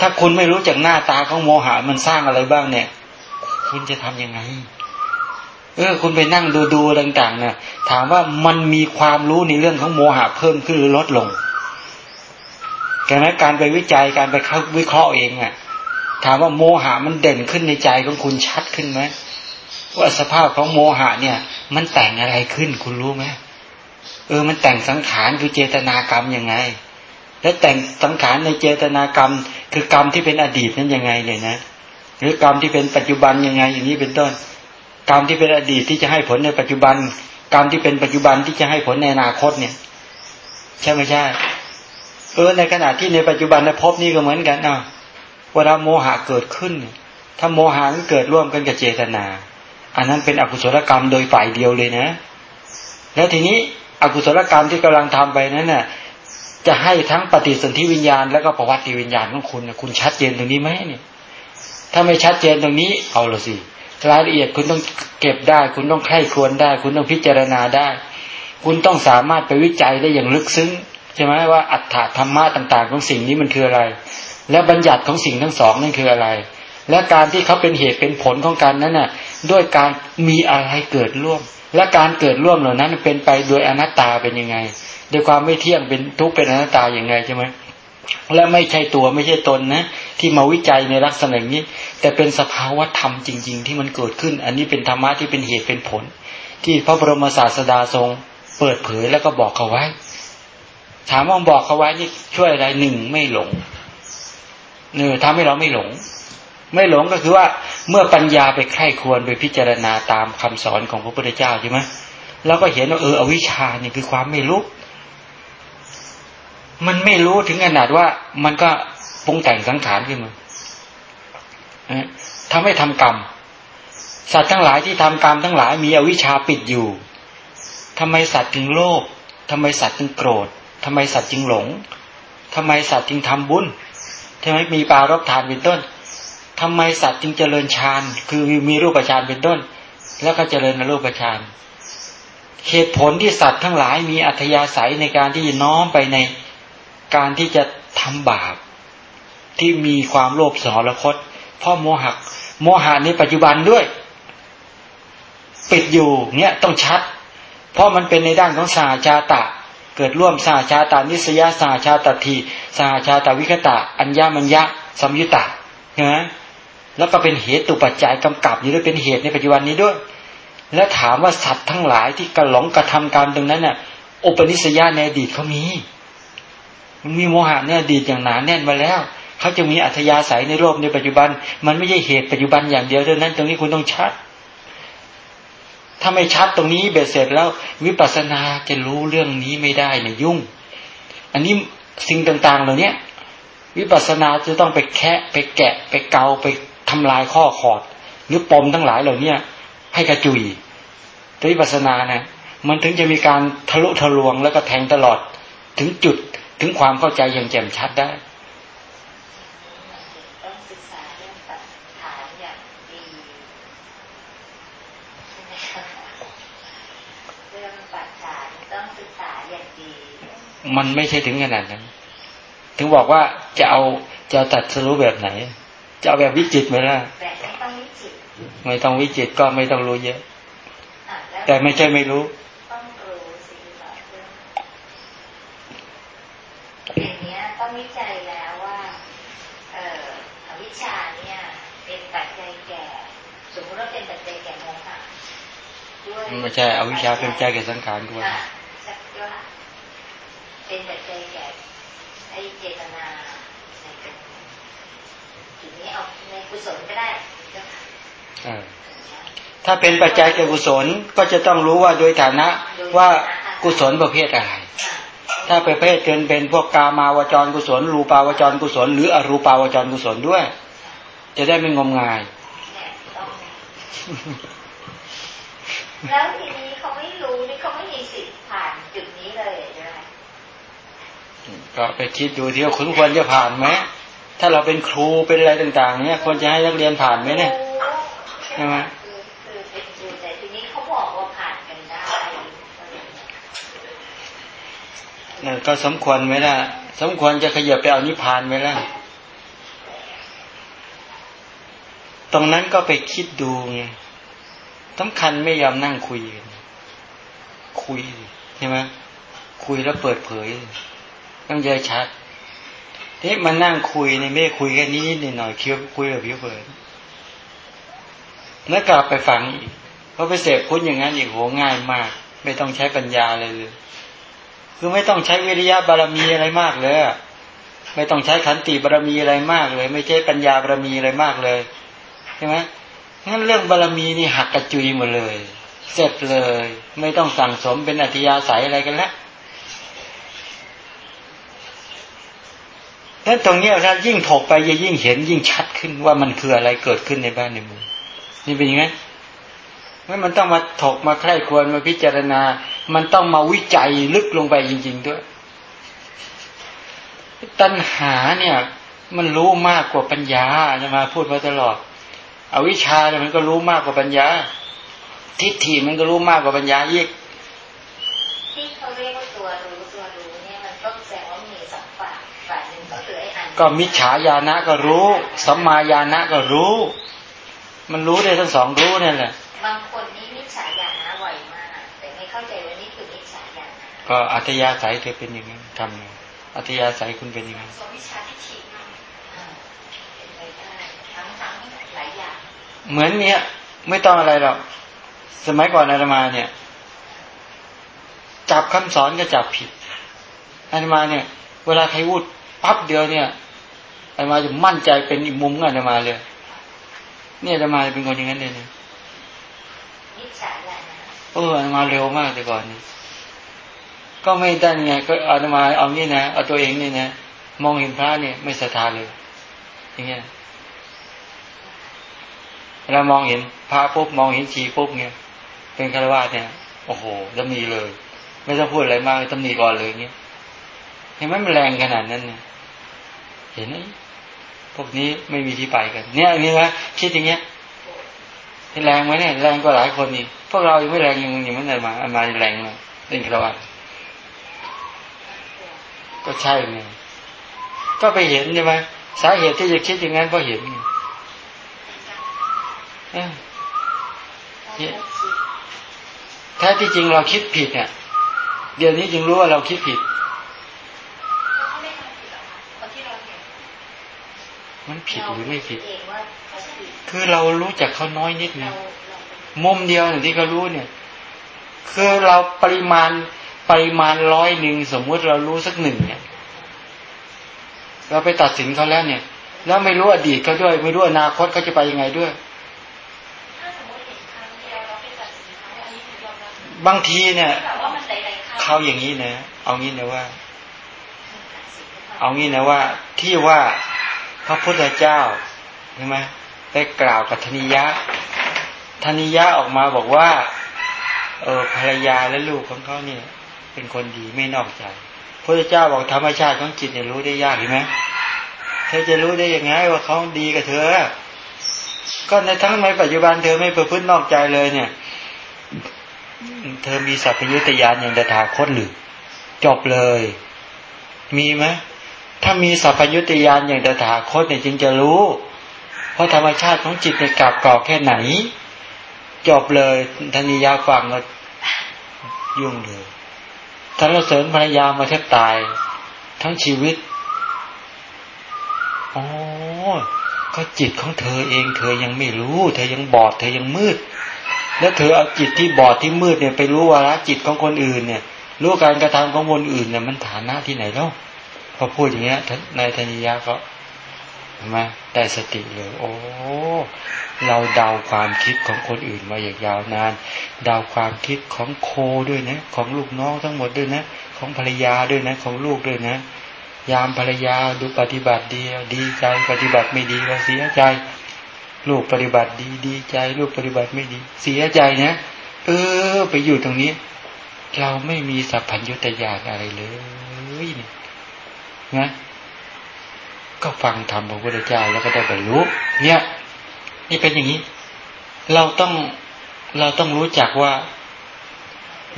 [SPEAKER 1] ถ้าคุณไม่รู้จากหน้าตาของโมหะมันสร้างอะไรบ้างเนี่ย คุณจะทํำยังไง เออ คุณไปนั่งดูดูต่างๆเนี่ยถามว่ามันมีความรู้ในเรื่องของโมหะเพิ่มขึ้นหรือลดลงแค่นั้นการไปวิจัยการไปเข้าวิเคราะห์เองอะ ถามว่าโมหะมันเด่นขึ้นในใจของคุณชัดขึ้นไหมว่าสภาพของโมหะเนี่ย มันแต่งอะไรขึ้นคุณรู้ไหมเออ มันแต่งสังขารคือเจตนากรรมยังไง และแต่งสังขารในเจตนากรรม คือกรรมที่เป็นอดีตนั้นยังไงเลยนะ หรือกรรมที่เป็นปัจจุบันยังไงอย่างนี้เป็นต้น กรรมที่เป็นอดีตที่จะให้ผลในปัจจุบัน กรรมที่เป็นปัจจุบันที่จะให้ผลในอนาคตเนี่ย ใช่ไหมใช่เออในขณะที่ในปัจจุบันในภพนี้ก็เหมือนกันอะเวลาโมหะเกิดขึ้น ถ้าโมหะเกิดร่วมกันกับเจตนา อันนั้นเป็นอกุศลกรรมโดยฝ่ายเดียวเลยนะ แล้วทีนี้อกุศลกรรมที่กำลังทำไปนั้นน่ะ จะให้ทั้งปฏิสนธิวิญญาณแล้วก็ประวัติวิญญาณของคุณคุณชัดเจนตรงนี้ไหมเนี่ย ถ้าไม่ชัดเจนตรงนี้ เอาละสิรายละเอียดคุณต้องเก็บได้ คุณต้องไข้ควรได้ คุณต้องพิจารณาได้ คุณต้องสามารถไปวิจัยได้อย่างลึกซึ้งใช่ไหมว่าอัตถธรรมะต่าง ๆ ของสิ่งนี้มันคืออะไร และบัญญัติของสิ่งทั้งสองนั่นคืออะไร และการที่เขาเป็นเหตุเป็นผลของการนั้นน่ะ ด้วยการมีอะไรเกิดร่วม และการเกิดร่วมเหล่านั้นเป็นไปโดยอนัตตาเป็นยังไง โดยความไม่เที่ยงเป็นทุกข์เป็นอนัตตาอย่างไงใช่ไหมและไม่ใช่ตัวไม่ใช่ตนนะ ที่มาวิจัยในลักษณะนี้ แต่เป็นสภาวะธรรมจริง ๆ ที่มันเกิดขึ้น อันนี้เป็นธรรมะที่เป็นเหตุเป็นผล ที่พระบรมศาสดาทรง เปิดเผยแล้วก็บอกเขาไว้ ถามว่าบอกเขาไว้นี่ช่วยอะไรหนึ่งไม่หลงเนื้อทำให้เราไม่หลง ไม่หลงก็คือว่าเมื่อปัญญาไปใคร่ควรไปพิจารณาตามคำสอนของพระพุทธเจ้าใช่ไหมเราก็เห็นว่าเอออวิชชานี่คือความไม่รู้ มันไม่รู้ถึงขนาดว่า มันก็ปรุงแต่งสังขารขึ้นมาทำให้ทำกรรม สัตว์ทั้งหลายที่ทำกรรมทั้งหลายมีอวิชชาปิดอยู่ทำไมสัตว์จึงโลภทำไมสัตว์จึงโกรธทำไมสัตว์จึงหลงทำไมสัตว์จึงทำบุญทำไมมีปารบทานเป็นต้นทำไมสัตว์จึงเจริญฌาน คือมีรูปฌานเป็นต้น แล้วก็เจริญนรูปฌานเหตุผลที่สัตว์ทั้งหลายมีอัธยาศัยในการที่จะน้อมไปใน การที่จะทำบาปที่มีความโลภสหรคตเพราะโมหะโมหะในปัจจุบันด้วย ปิดอยู่เนี่ยต้องชัด เพราะมันเป็นในด้านของสาชาตะ เกิดร่วมสาชาตานิสยาสาชาตทีสาชาตาวิคตะ อัญญามัญญะสัมยุตตะนะแล้วก็เป็นเหตุตุปัจจัยกำกับอยู่ด้วยเป็นเหตุในปัจจุบันนี้ด้วย และถามว่าสัตว์ทั้งหลายที่กระหลงกระทำการตรงนั้นเนี่ยอุปนิสยาในอดีตเขามี มันมีโมหะเนี่ยดีตอย่างหนาแน่นมาแล้วเขาจะมีอัธยาศัยในโลกในปัจจุบัน มันไม่ใช่เหตุปัจจุบันอย่างเดียวเท่านั้น ตรงนี้คุณต้องชัด ถ้าไม่ชัดตรงนี้เบ็ดเสร็จแล้ว วิปัสสนาจะรู้เรื่องนี้ไม่ได้เนี่ยยุ่ง อันนี้สิ่งต่างๆเหล่านี้วิปัสสนาจะต้องไปแคะไปแกะ ไปเกาไปทำลายข้อขอด หรือปมทั้งหลายเหล่านี้ให้กระจุยวิปัสสนาเนี่ยมันถึงจะมีการทะลุทะลวงแล้วก็แทงตลอดถึงจุด ถึงความเข้าใจอย่างแจ่มชัดได้มันไม่ใช่ถึงขนาดนั้น ถึงบอกว่าจะเอาจะตัดสรุปแบบไหน จะเอาแบบวิจิตไหมล่ะไม่ต้องวิจิตก็ไม่ต้องรู้เยอะ แต่ไม่ใช่ไม่รู้
[SPEAKER 2] อย่างนี้ต้อง วิจัยแล้วว่าเอ่อวิชาเนี่ยเป็นปัจจัยแก่ สมมติว่าเป็นปัจจัยแก่โมหะด้วยไม่ใช่
[SPEAKER 1] เอาวิชาเป็นปัจจัยแก่สังขารด้วย
[SPEAKER 2] เป็นปัจจัยแก่ไอ้เจตนาในตรงจุดนี้เอาในกุศลก็ได้
[SPEAKER 1] ถ้าเป็นปัจจัยแก่กุศลก็จะต้องรู้ว่าโดยฐานะว่ากุศลประเภทอะไร ถ้าประเภทเกินเป็นพวกกามาวจรกุศล รูปาวจรกุศล หรืออรูปาวจรกุศลด้วย จะได้ไม่งมงาย
[SPEAKER 2] แล้วทีนี้เขาไม่รู้นี่เขาไม่มีสิทธิ์ผ่านจุดนี้เลย
[SPEAKER 1] ก็ไปคิดดูที่ว่าคุณควรจะผ่านไหมถ้าเราเป็นครูเป็นอะไรต่าง ๆ เนี่ยควรจะให้นักเรียนผ่านไหมเนี่ยใช่ไหม ก็สมควรไหมล่ะ สมควรจะขยับไปเอานิพพานไหมล่ะ ตรงนั้นก็ไปคิดดูไงสำคัญไม่ยอมนั่งคุยกันคุยใช่ไหมคุยแล้วเปิดเผย ต้องใจชัดที่มานั่งคุยเนี่ยไม่คุยแค่นี้นิดหน่อยเคี้ยวคุยแบบผิวเผินแล้วกลับไปฟังอีกเพราะไปเสพพุทธอย่างนั้นอีกโหง่ายมาก ไม่ต้องใช้ปัญญาเลยเลย คือไม่ต้องใช้วิริยะบารมีอะไรมากเลยไม่ต้องใช้ขันติบารมีอะไรมากเลย ไม่ใช่ปัญญาบารมีอะไรมากเลยใช่ไหมงั้นเรื่องบารมีนี่หักกระจุยหมดเลย เสร็จเลย ไม่ต้องสั่งสมเป็นอธิยาศัยอะไรกันแล้วแล้วตรงนี้ถ้ายิ่งถกไปจะยิ่งเห็นยิ่งชัดขึ้นว่ามันคืออะไรเกิดขึ้นในบ้านในเมืองนี่เป็นยังไง ไม่มันต้องมาถกมาใคร่ควรมาพิจารณา มันต้องมาวิจัยลึกลงไปจริง ๆ ด้วย ตัณหาเนี่ย มันรู้มากกว่าปัญญาจะมาพูดมาตลอด อวิชชาเนี่ยมันก็รู้มากกว่าปัญญา ทิฏฐิมันก็รู้มากกว่าปัญญายิ่ง
[SPEAKER 2] ที่เขาเรียกว่าตัวรู้ตัวรู้เนี่ยมันก็แสดงว่ามีสองฝ่ายฝ่ายหนึ่งก็คือไอ้อัน
[SPEAKER 1] ก็มิจฉาญาณะก็รู้สัมมาญาณะก็รู้ มันรู้ได้ทั้งสองรู้เนี่ยแหละ
[SPEAKER 2] บางค ก็อั
[SPEAKER 1] ธยาศัยเธอเป็นอย่างนั้นทำไงอัธยาศัยคุณเป็นยังไงเหมือนเนี้ยไม่ต้องอะไรหรอกสมัยก่อนอาตมาเนี่ย จับคำสอนก็จับผิดอาตมาเนี่ย เวลาใครพูดปั๊บเดียวเนี่ยอามาจะมั่นใจเป็นอีกมุมกันอามาเลย เนี่ยอามาเป็นคนอย่างนั้นเลยนะ
[SPEAKER 2] นิสาแหละ
[SPEAKER 1] เอออามาเร็วมากแต่ก่อนนี่ ก็ไม่ได้ไงก็อามาเอานี่นะเอาตัวเองนี่นะมองเห็นพระเนี่ยไม่ศรัทธาเลย อย่างเงี้ยเรามองเห็นพระปุ๊บมองเห็นชีปุ๊บเนี่ยเป็นคารวะเนี่ยโอ้โหตำหนิเลย ไม่ต้องพูดอะไรมากตำหนิก่อนเลยเงี้ยเห็นไหมมันแรงขนาดนั้นเนี่ยเห็นไหมพวกนี้ไม่มีที่ไปกัน เนี่ยนี่นะคิดอย่างเงี้ยแรงไหมเนี่ยแรงกว่าหลายคนนี่พวกเรายังไม่แรงยังยังไม่ได้มาอามาแรงเลยเป็นคารวะ ก็ใช่ไงก็ไปเห็นใช่ไหมสาเหตุที่จะคิดอย่างนั้นเพราะเห็นแท้ที่จริงเราคิดผิดเนี่ยเดี๋ยวนี้จึงรู้ว่าเราคิดผิด มันผิดหรือไม่ผิด คือเรารู้จักเขาน้อยนิดนึงมุมเดียวที่เขารู้เนี่ย คือเราปริมาณ ปริมาณร้อยหนึ่งสมมุติเรารู้สักหนึ่งเนี่ย เราไปตัดสินเขาแล้วเนี่ย แล้วไม่รู้อดีตเขาด้วย ไม่รู้อนาคตเขาจะไปยังไงด้วย บางทีเนี่ยเขาอย่างนี้นะ เอางี้นะว่า เอางี้นะว่า ที่ว่าพระพุทธเจ้าใช่ไหมได้กล่าวกับธนิยะธนิยะออกมาบอกว่า เออภรรยาและลูกของเขาเนี่ย เป็นคนดีไม่นอกใจพระเจ้าบอกธรรมชาติของจิตเนี่ยรู้ได้ยากเห็นไหมเธอจะรู้ได้ยังไงว่าเขาดีกับเธอ ก็ในทั้งในปัจจุบันเธอไม่ประพฤตินอกใจเลยเนี่ย เธอมีสัพยุตยานอย่างตถาคตหรือจบเลย มีไหมถ้ามีสัพยุตยานอย่างตถาคตเนี่ยจึงจะรู้ เพราะธรรมชาติของจิตในกลับกรอกแค่ไหน จบเลยธนิยาฟังก็ยุ่งเลย ถ้าเราเสริมภรรยามาแทบตาย ทั้งชีวิตโอ๋อก็จิตของเธอเอง เธอยังไม่รู้ เธอยังบอด เธอยังมืด แล้วเธอเอาจิตที่บอดที่มืดเนี่ยไปรู้ว่าละจิตของคนอื่นเนี่ย รู้การกระทำของคนอื่นเนี่ยมันฐานะที่ไหนแล้วพอพูดอย่างเงี้ยนายธนิยะก็มาได้สติเลย โอ้ เราเดาความคิดของคนอื่นมาอย่างยาวนาน เดาความคิดของโคด้วยนะ ของลูกน้องทั้งหมดด้วยนะ ของภรรยาด้วยนะ ของลูกด้วยนะ ยามภรรยาดูปฏิบัติดีดีใจ ปฏิบัติไม่ดีก็เสียใจ ลูกปฏิบัติดีดีใจ ลูกปฏิบัติไม่ดี เสียใจนะเออ ไปอยู่ตรงนี้ เราไม่มีสัพพัญญุตยานอะไรเลยเนี่ยนะก็ฟังธรรมของพระพุทธเจ้าแล้วก็ได้บรรลุเนี่ย นี่เป็นอย่างนี้ เราต้องเราต้องรู้จักว่า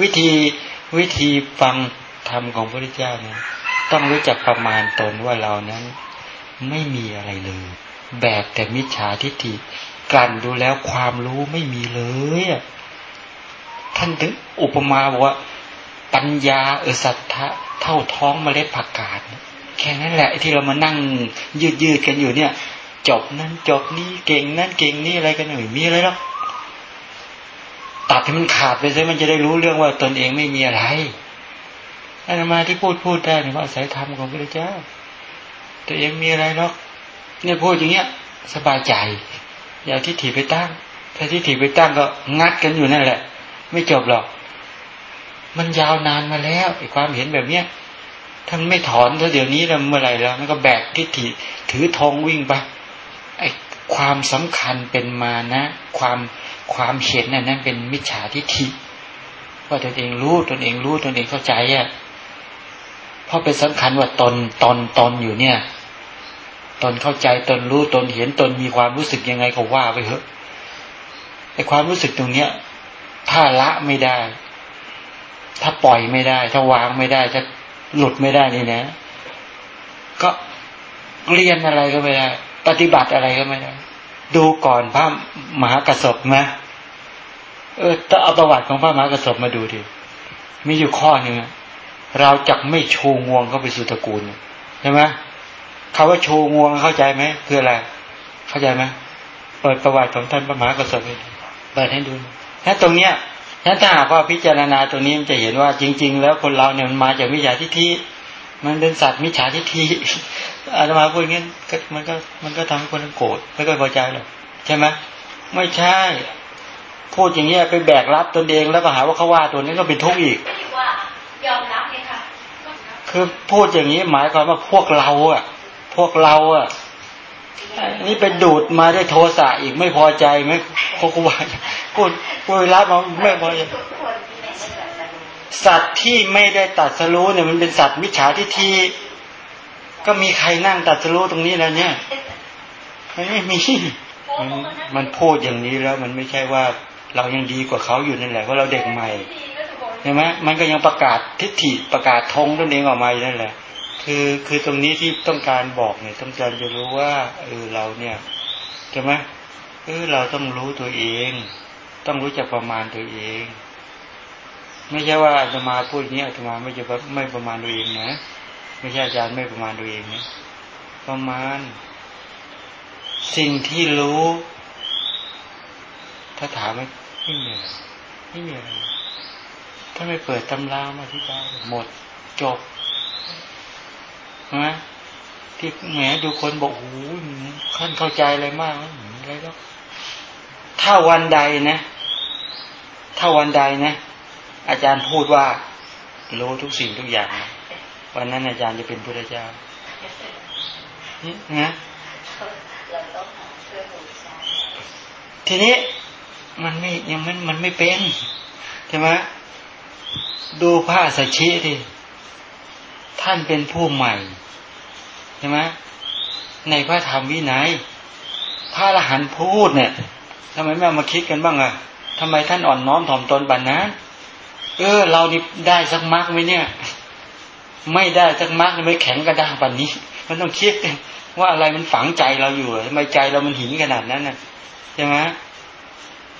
[SPEAKER 1] วิธีวิธีฟังธรรมของพระพุทธเจ้าเนี่ยต้องรู้จักประมาณตนว่าเรานั้น ไม่มีอะไรเลย แบบแต่มิจฉาทิฏฐิกลั่นดูแล้วความรู้ไม่มีเลยท่านถึงอุปมาบอกว่า ปัญญาเอสัทธะเท่าท้องเมล็ดผักกาดแค่นั้นแหละที่เรามานั่งยืดยืดกันอยู่เนี่ย จบนั้นจบนี้เก่งนั้นเก่งนี่อะไรกันหน่อยมีอะไรหรอกตัดให้มันขาดไปซะมันจะได้รู้เรื่องว่าตนเองไม่มีอะไรอาตมาที่พูดพูดได้เนี่ยว่าสายธรรมของพระเจ้า ตัวเองมีอะไรหรอกเนี่ยพูดอย่างเงี้ย สบายใจ อย่าที่ถีไปตั้ง ถ้าที่ถีไปตั้งก็งัดกันอยู่นั่นแหละ ไม่จบหรอก มันยาวนานมาแล้วไอ้ความเห็นแบบเนี้ยท่านไม่ถอนถ้าเดี๋ยวนี้แล้วเมื่อไหร่แล้วมันก็แบกทิฏฐิถือธงวิ่งไป ไอ้ความสำคัญเป็นมานะ ความความเห็นนั่นนั้นเป็นมิจฉาทิฏฐิว่าตนเองรู้ตนเองรู้ตนเองเข้าใจอะเพราะเป็นสำคัญว่าตนตนตนอยู่เนี่ย ตนเข้าใจตนรู้ตนเห็นตนมีความรู้สึกยังไงก็ว่าไปเถอะไอความรู้สึกตรงเนี้ย ถ้าละไม่ได้ ถ้าปล่อยไม่ได้ ถ้าวางไม่ได้จะหลุดไม่ได้นี่นะ ก็เรียนอะไรก็ไม่ได้ ปฏิบัติอะไรก็ไม่ได้ดูก่อนพระมหากระสบไหมเออถ้าเอาประวัติของพระมหากระสบมาดูดิมีอยู่ข้อหนึ่งเราจักไม่โชว์งวงเข้าไปสู่ตระกูลใช่ไหมคาว่าโชว์งวงเข้าใจไหมคืออะไรเข้าใจไหมเปิดประวัติของท่านพระมหากริย์เปิดให้ดูถ้าตรงเนี้ยถ้าถ้าหากว่าพิจารณาตรงนี้มันจะเห็นว่าจริง ๆ แล้วคนเราเนี่ยมันมาจากวิญญาทิฏฐิมันเป็นสัตว์มิจฉาทิฏฐิ อาตมาพูดอย่างนี้มันก็มันก็ทำคนโกรธไม่ก็พอใจหรอกใช่ไหมไม่ใช่ พูดอย่างเงี้ยไปแบกรับตนเองแล้วก็หาว่าเขาว่าตัวนี้ก็เป็นทุกข์อีก
[SPEAKER 2] ยอมรับเลยค่ะ
[SPEAKER 1] คือพูดอย่างนี้หมายความว่าพวกเราอะ พวกเราอะนี่เป็นดูดมาได้โทสะอีกไม่พอใจไหมพวกว่าพูดพูดรับมาไม่พอใจสัตว์ที่ไม่ได้ตัดสรู้เนี่ยมันเป็นสัตว์มิจฉาทิฏฐิ ก็มีใครนั่งตัดสรู้ตรงนี้แล้วเนี่ยไม่มีมันมันพูดอย่างนี้แล้ว มันไม่ใช่ว่าเรายังดีกว่าเขาอยู่นั่นแหละว่าะเราเด็กใหม่ใช่ไหมมันก็ยังประกาศทิฏฐิประกาศทงตัวเองออกมาอยู่นั่นแหละ คือคือตรงนี้ที่ต้องการบอกเนี่ยต้องการจะรู้ว่าเออเราเนี่ยใช่ไหมเออเราต้องรู้ตัวเอง ต้องรู้จักประมาณตัวเอง ไม่ใช่ว่าจะมาพูดอย่างนี้อาตมาไม่จะไม่ประมาณตัวเองนะ ไม่ใช่อาจารย์ไม่ประมาณตัวเองนะประมาณ สิ่งที่รู้ ถ้าถามไม่ไม่มีอะไรไม่มีอะไร ถ้าไม่เปิดตำรามาที่บ้ายหมดจบนะที่แหมดูคนบอกโอ้โหขั้นเข้าใจอะไรมากอะไรแล้วถ้าวันใดนะ ถ้าวันใดนะ อาจารย์พูดว่ารู้ทุกสิ่งทุกอย่างนะ วันนั้นอาจารย์จะเป็นพุทธเจ้านะทีนี้มันไม่ยังมันมันไม่เป็นใช่ไหมดูพระสัชชีที่ท่านเป็นผู้ใหม่ใช่ไหมในพระธรรมวินัยพระอรหันต์พูดเนี่ยทำไมไม่มาคิดกันบ้างอะทำไมท่านอ่อนน้อมถ่อมตนบันนั้น เออ เรานี่ได้สักมรรคไหมเนี่ย ไม่ได้สักมรรคไม่แข็งกระด้างปันนี้ มันต้องคิดว่าอะไรมันฝังใจเราอยู่ทำไมใจเรามันหินขนาดนั้นน่ะใช่ไหม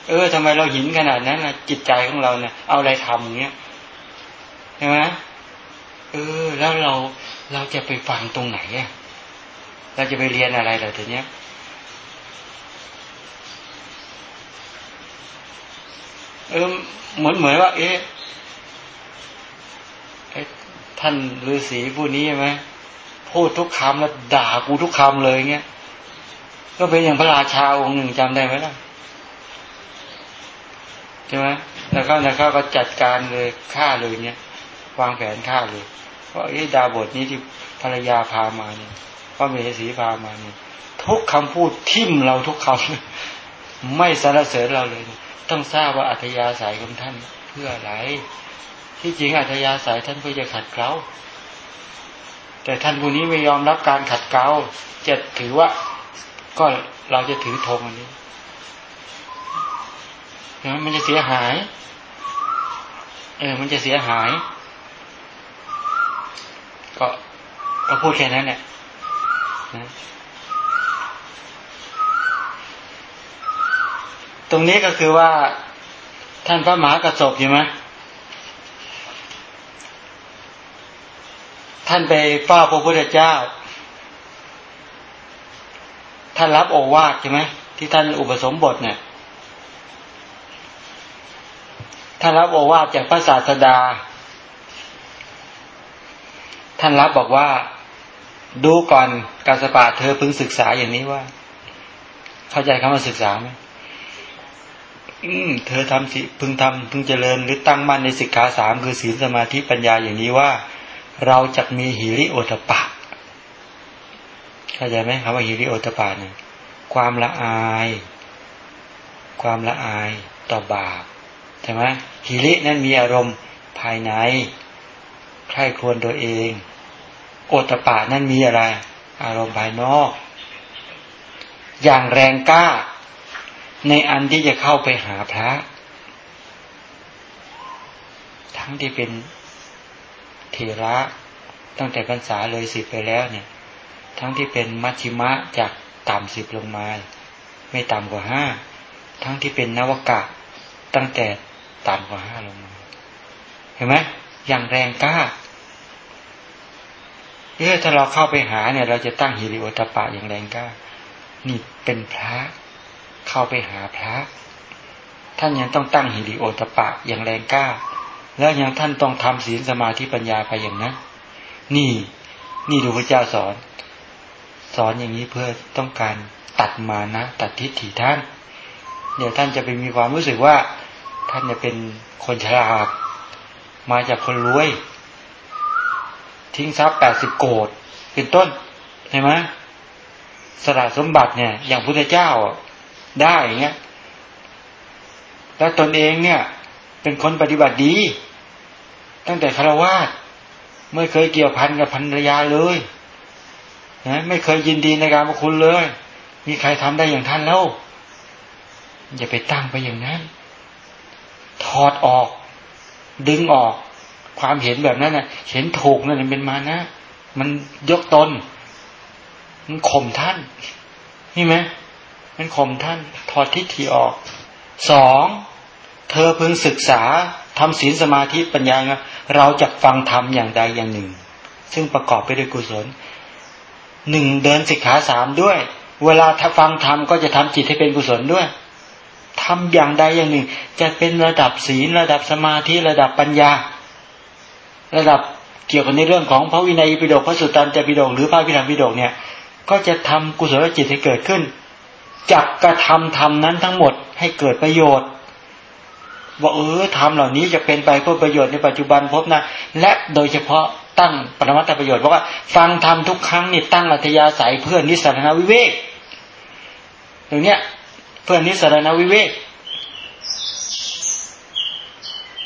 [SPEAKER 1] เออทำไมเราหินขนาดนั้นนะจิตใจของเราเนี่ยเอาอะไรทำเงี้ยใช่ไหมเออ แล้วเราเราจะไปฟังตรงไหนอะเราจะไปเรียนอะไรเหรอทีเนี้ยเออเหมือนเหมือนว่า เอ๊ะ ท่านฤาษีผู้นี้ใช่ไหมพูดทุกคำแล้วด่ากูทุกคำเลยเงี้ยก็เป็นอย่างพระราชาองค์หนึ่งจำได้ไหมล่ะใช่ไหมแล้วก็แล้วก็จัดการเลยฆ่าเลยเนี้ยวางแผนฆ่าเลยเพราะไอ้ดาบทนี้ที่ภรรยาพามาเนี่ยพ่อเมสีพามาเนี่ยทุกคำพูดทิ่มเราทุกคำไม่สรรเสริญเราเลย ต้องทราบว่าอัธยาศัยของท่านเพื่ออะไร ที่จริงอัธยาศัยท่านเพื่อจะขัดเกลาแต่ท่านผู้นี้ไม่ยอมรับการขัดเกลาจะถือว่าก็เราจะถือธงอันนี้มันจะเสียหาย เออ มันจะเสียหาย ก็ก็พูดแค่นั้นแหละนะตรงนี้ก็คือว่าท่านพระมหากระสบใช่ไหม ท่านไปเฝ้าพระพุทธเจ้า ท่านรับโอวาทใช่ไหมที่ท่านอุปสมบทเนี่ยท่านรับโอวาทจากพระศาสดา ท่านรับบอกว่าดูก่อนกาสปะเธอพึงศึกษาอย่างนี้ว่า เข้าใจคำว่าศึกษาไหมอืม เธอทำสิพึงทำพึงเจริญหรือตั้งมั่นในสิกขาสามคือศีลสมาธิปัญญาอย่างนี้ว่า เราจะมีหิริโอตปะเข้าใจไหมคำว่าหิริโอตปะเนี่ยความละอาย ความละอายต่อบาปใช่ไหมหิรินั้นมีอารมณ์ภายในใครควรตัวเอง โอตปานั่นมีอะไร อารมณ์ภายนอก อย่างแรงกล้า ในอันที่จะเข้าไปหาพระ ทั้งที่เป็น ทระตั้งแต่พรรษาเลยสิบไปแล้วเนี่ย ทั้งที่เป็นมัชชิมะจากต่ำสิบลงมา ไม่ต่ำกว่าห้าทั้งที่เป็นนวกะตั้งแต่ต่ำกว่าห้าลงมา เห็นไหมอย่างแรงกล้าเออถ้าเราเข้าไปหาเนี่ย เราจะตั้งฮิริโอตปะอย่างแรงกล้า นี่เป็นพระ เข้าไปหาพระ ท่านยังต้องตั้งฮิริโอตปะอย่างแรงกล้า แล้วยังท่านต้องทำศีลสมาธิปัญญาไปอย่างนั้นนี่นี่ดูพระเจ้าสอน สอนอย่างนี้เพื่อต้องการตัดมานะตัดทิฏฐิท่าน เดี๋ยวท่านจะไปมีความรู้สึกว่า ท่านจะเป็นคนฉลาด มาจากคนรวย ทิ้งทรัพย์แปดสิบโกดเป็นต้นใช่ไหมสละสมบัติเนี่ย อย่างพุทธเจ้าได้อย่างเงี้ยแล้วตนเองเนี่ย เป็นคนปฏิบัติดี ตั้งแต่คารวะไม่เคยเกี่ยวพันกับพันรยาเลยนะไม่เคยยินดีในการมาคุณเลย มีใครทำได้อย่างท่านแล้วอย่าไปตั้งไปอย่างนั้น ถอดออก ดึงออก ความเห็นแบบนั้นนะ่ะ เห็นถูกนั่นเป็นมานะ มันยกตน มันข่มท่านนี่ไหมมันข่มท่าน ถอดทิฏฐิออก สอง เธอพึงศึกษา ทำศีลสมาธิปัญญาเราจะฟังธรรมอย่างใดอย่างหนึ่ง ซึ่งประกอบไปด้วยกุศลหนึ่งเดินสิกขาสามด้วย เวลาถ้าฟังธรรมก็จะทำจิตให้เป็นกุศลด้วยทำอย่างใดอย่างหนึ่ง จะเป็นระดับศีลระดับสมาธิระดับปัญญา ระดับเกี่ยวกับในเรื่องของพระวินัยปิฎกพระสุตตันจะปิฎกหรือพระพิธรรมปิฎกเนี่ย ก็จะทำกุศลจิตให้เกิดขึ้นจักกระทำธรรมนั้นทั้งหมดให้เกิดประโยชน์ ว่าเออทำเหล่านี้จะเป็นไปเพื่อประโยชน์ในปัจจุบันพบนะและโดยเฉพาะตั้งปรมัตถประโยชน์เพราะว่าฟังธรรมทุกครั้งนี่ตั้งอัธยาศัยเพื่อนิสรณวิเวกตรงเนี้ยเพื่อนิสรณวิเวก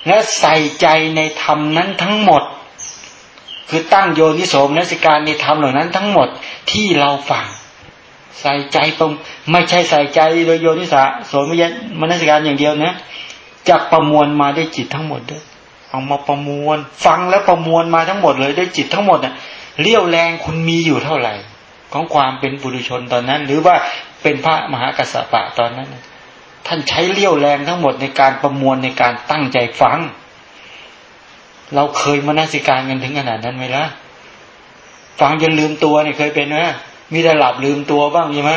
[SPEAKER 1] และใส่ใจในธรรมนั้นทั้งหมด คือตั้งโยนิโสมนสิการในธรรมเหล่านั้นทั้งหมดที่เราฟังใส่ใจตรงไม่ใช่ใส่ใจโดยโยนิสาโสมยมนสิการอย่างเดียวนะ จะประมวลมาได้จิตทั้งหมดด้วยเอามาประมวล ฟังแล้วประมวลมาทั้งหมดเลยได้จิตทั้งหมดเน่ะเลี้ยวแรงคุณมีอยู่เท่าไหร่ ของความเป็นบุรุชนตอนนั้น หรือว่าเป็นพระมหากัสสปะตอนนั้น ท่านใช้เลี้ยวแรงทั้งหมดในการประมวลในการตั้งใจฟัง เราเคยมานาสิการกันถึงขนาดนั้นไหมล่ะฟังจนลืมตัวเนี่ยเคยเป็นไหมมีแต่หลับลืมตัวบ้างใช่ไหม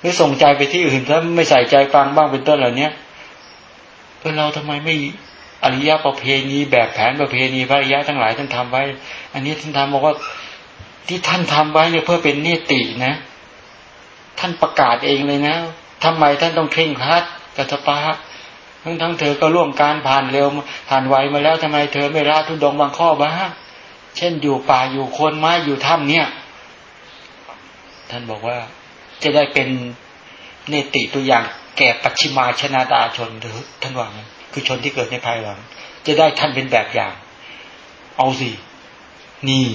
[SPEAKER 1] หรือส่งใจไปที่อื่นถ้าไม่ใส่ใจฟังบ้างเป็นต้นเหล่านี้เอเราทำไมไม่อริยประเพณีแบบแผนประเพณีพระอริยะทั้งหลายท่านทำไว้ อันนี้ท่านทำบอกว่าที่ท่านทำไว้เนี่ยเพื่อเป็นเนตินะ ท่านประกาศเองเลยนะทำไมท่านต้องเคร่งครัดกัตปาทั้งทั้งเธอก็ร่วมการผ่านเร็วผ่านไวมาแล้วทำไมเธอไม่ละทุดงบางข้อบ้างเช่นอยู่ป่าอยู่คนไม้อยู่ถ้ำเนี่ย ท่านบอกว่าจะได้เป็นเนติตัวอย่าง แก่ปัจฉิมาชนาดาชนหรือท่านว่าไงคือชนที่เกิดในภายหลัง จะได้ท่านเป็นแบบอย่าง เอาสิ นี่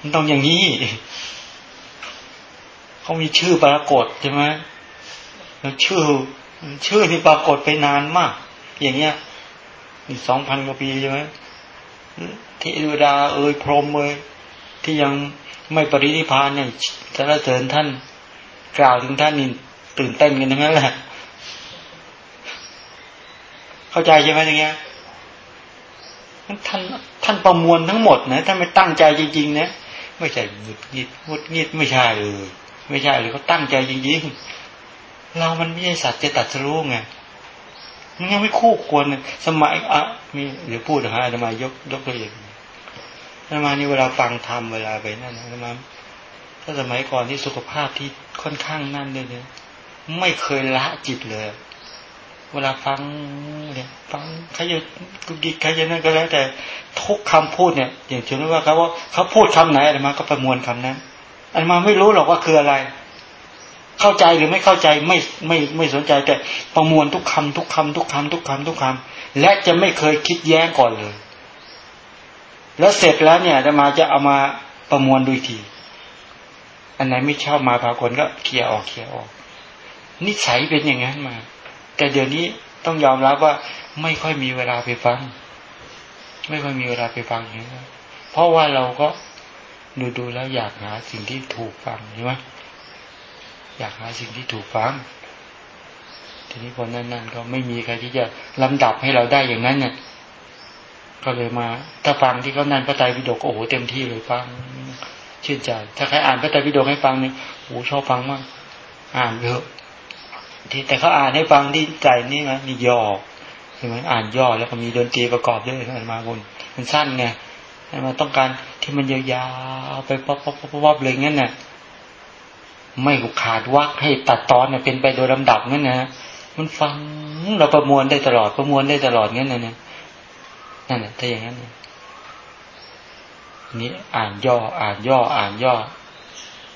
[SPEAKER 1] มันต้องอย่างนี้เขามีชื่อปรากฏใช่ไหมแล้วชื่อ ชื่อที่ปรากฏไปนานมาก อย่างเงี้ยนี่สองพันกว่าปีใช่ไหมเทวดาเอ่ยพรหมเอ่ยที่ยังไม่ปรินิพานเนี่ยสรรเสริญท่าน กล่าวถึงท่านนี่ ตื่นเต้นกันทั้งนั้นแหละ เข้าใจใช่ไหมอย่างเงี้ยท่านท่านประมวลทั้งหมดนะท่านไม่ตั้งใจจริงๆนะไม่ใช่หงุดหงิดหงุดหงิดไม่ใช่เลยไม่ใช่เลยเขาตั้งใจจริงๆเรามันไม่ใช่สัตว์จะตัดสู้ไงมันยังไม่คู่ควรสมัยอะมีเดี๋ยวพูดนะฮะจะมายกยกตัวอย่างอามานี่เวลาฟังธรรมเวลาไปนั่นนะมาถ้าสมัยก่อนที่สุขภาพที่ค่อนข้างนั่นเลยเนี่ย ไม่เคยละจิตเลย เวลาฟังเนี่ยฟังใครจะกุกิใครจะนั่นก็แล้ว แต่ทุกคำพูดเนี่ย อย่างเช่นว่าเขาว่าเขาพูดคำไหนอะไรมาก็ประมวลคำนั้นอันมาไม่รู้หรอกว่าคืออะไร เข้าใจหรือไม่เข้าใจไม่ไม่ไม่สนใจแต่ประมวลทุกคำทุกคำทุกคำทุกคำทุกคำและจะไม่เคยคิดแย้งก่อนเลย แล้วเสร็จแล้วเนี่ยจะมาจะเอามาประมวลดูที อันไหนไม่ชอบมาพากลก็เคลียร์ออกเคลียร์ออก นิสัยเป็นอย่างนั้นมา แต่เดี๋ยวนี้ต้องยอมรับว่าไม่ค่อยมีเวลาไปฟัง ไม่ค่อยมีเวลาไปฟังอย่างนี้เพราะว่าเราก็ดูดูแล้วอยากหาสิ่งที่ถูกฟังใช่ไหมอยากหาสิ่งที่ถูกฟัง ทีนี้คนนั้นๆก็ไม่มีใครที่จะลำดับให้เราได้อย่างนั้นเนี่ยก็เลยมา ถ้าฟังที่เขานั่นพระไตรปิฎกโอ้โหเต็มที่เลยฟังชื่นใจ ถ้าใครอ่านพระไตรปิฎกให้ฟังเนี่ยโอ้ชอบฟังมาก อ่านเยอะ ที่แต่เขาอ่านให้ฟังที่ใจนี่นะนี่ย่อใช่ไหมอ่านย่อแล้วก็มีดนตรีประกอบด้วยนมาบนมันสั้นไงมาต้องการที่มันยาวๆไปป๊อปป๊อปป๊อปเลยงั้นน่ะไม่ขาดวักให้ตัดตอนเนี่ยเป็นไปโดยลำดับงั้นนะมันฟังเราประมวลได้ตลอดประมวลได้ตลอดงั้นนะเนี่ยนั่นแหละถ้าอย่างนั้นนี่อ่านย่ออ่านย่ออ่านย่อ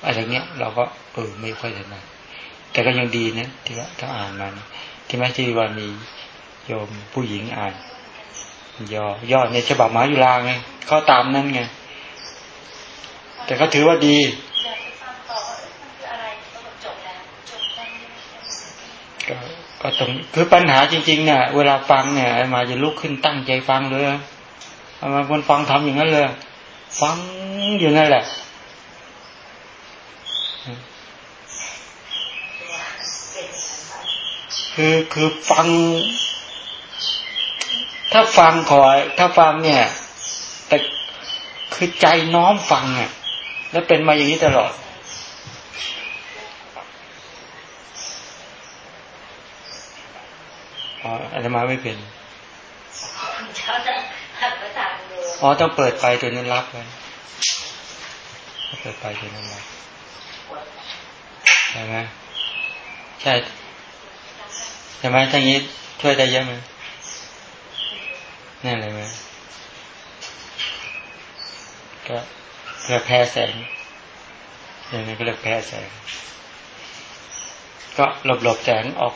[SPEAKER 1] อะไรเงี้ย เราก็เออไม่ค่อยถนัด แต่ก็ยังดีนะที่ว่าถ้าอ่านมันที่แม้ที่ว่ามีโยมผู้หญิงอ่านย่อย่อในฉบับมายุลาไงก็ตามนั้นไง แต่ก็ถือว่าดีก็ก็ตรงคือปัญหาจริงๆเนี่ยเวลาฟังเนี่ยมาจะลุกขึ้นตั้งใจฟังเลยมาคนฟังทำอย่างนั้นเลย ฟังอยู่นั่นแหละ คือคือฟัง ถ้าฟังขอถ้าฟังเนี่ย แต่คือใจน้อมฟังอะ แล้วเป็นมาอย่างนี้ตลอด อ๋ออาตมาไม่เป็นอ๋อต้องเปิดไฟตัวนั้นรับเลยเปิดไฟตัวนั้นรับใช่ไหมใช่ ใช่ไหมทั้งนี้ช่วยได้เยอะไหมนั่นเลยไหมก็เพื่อแพ้แสงอย่างนี้ก็เรียกแพ้แสง ก็หลบหลบแสงออก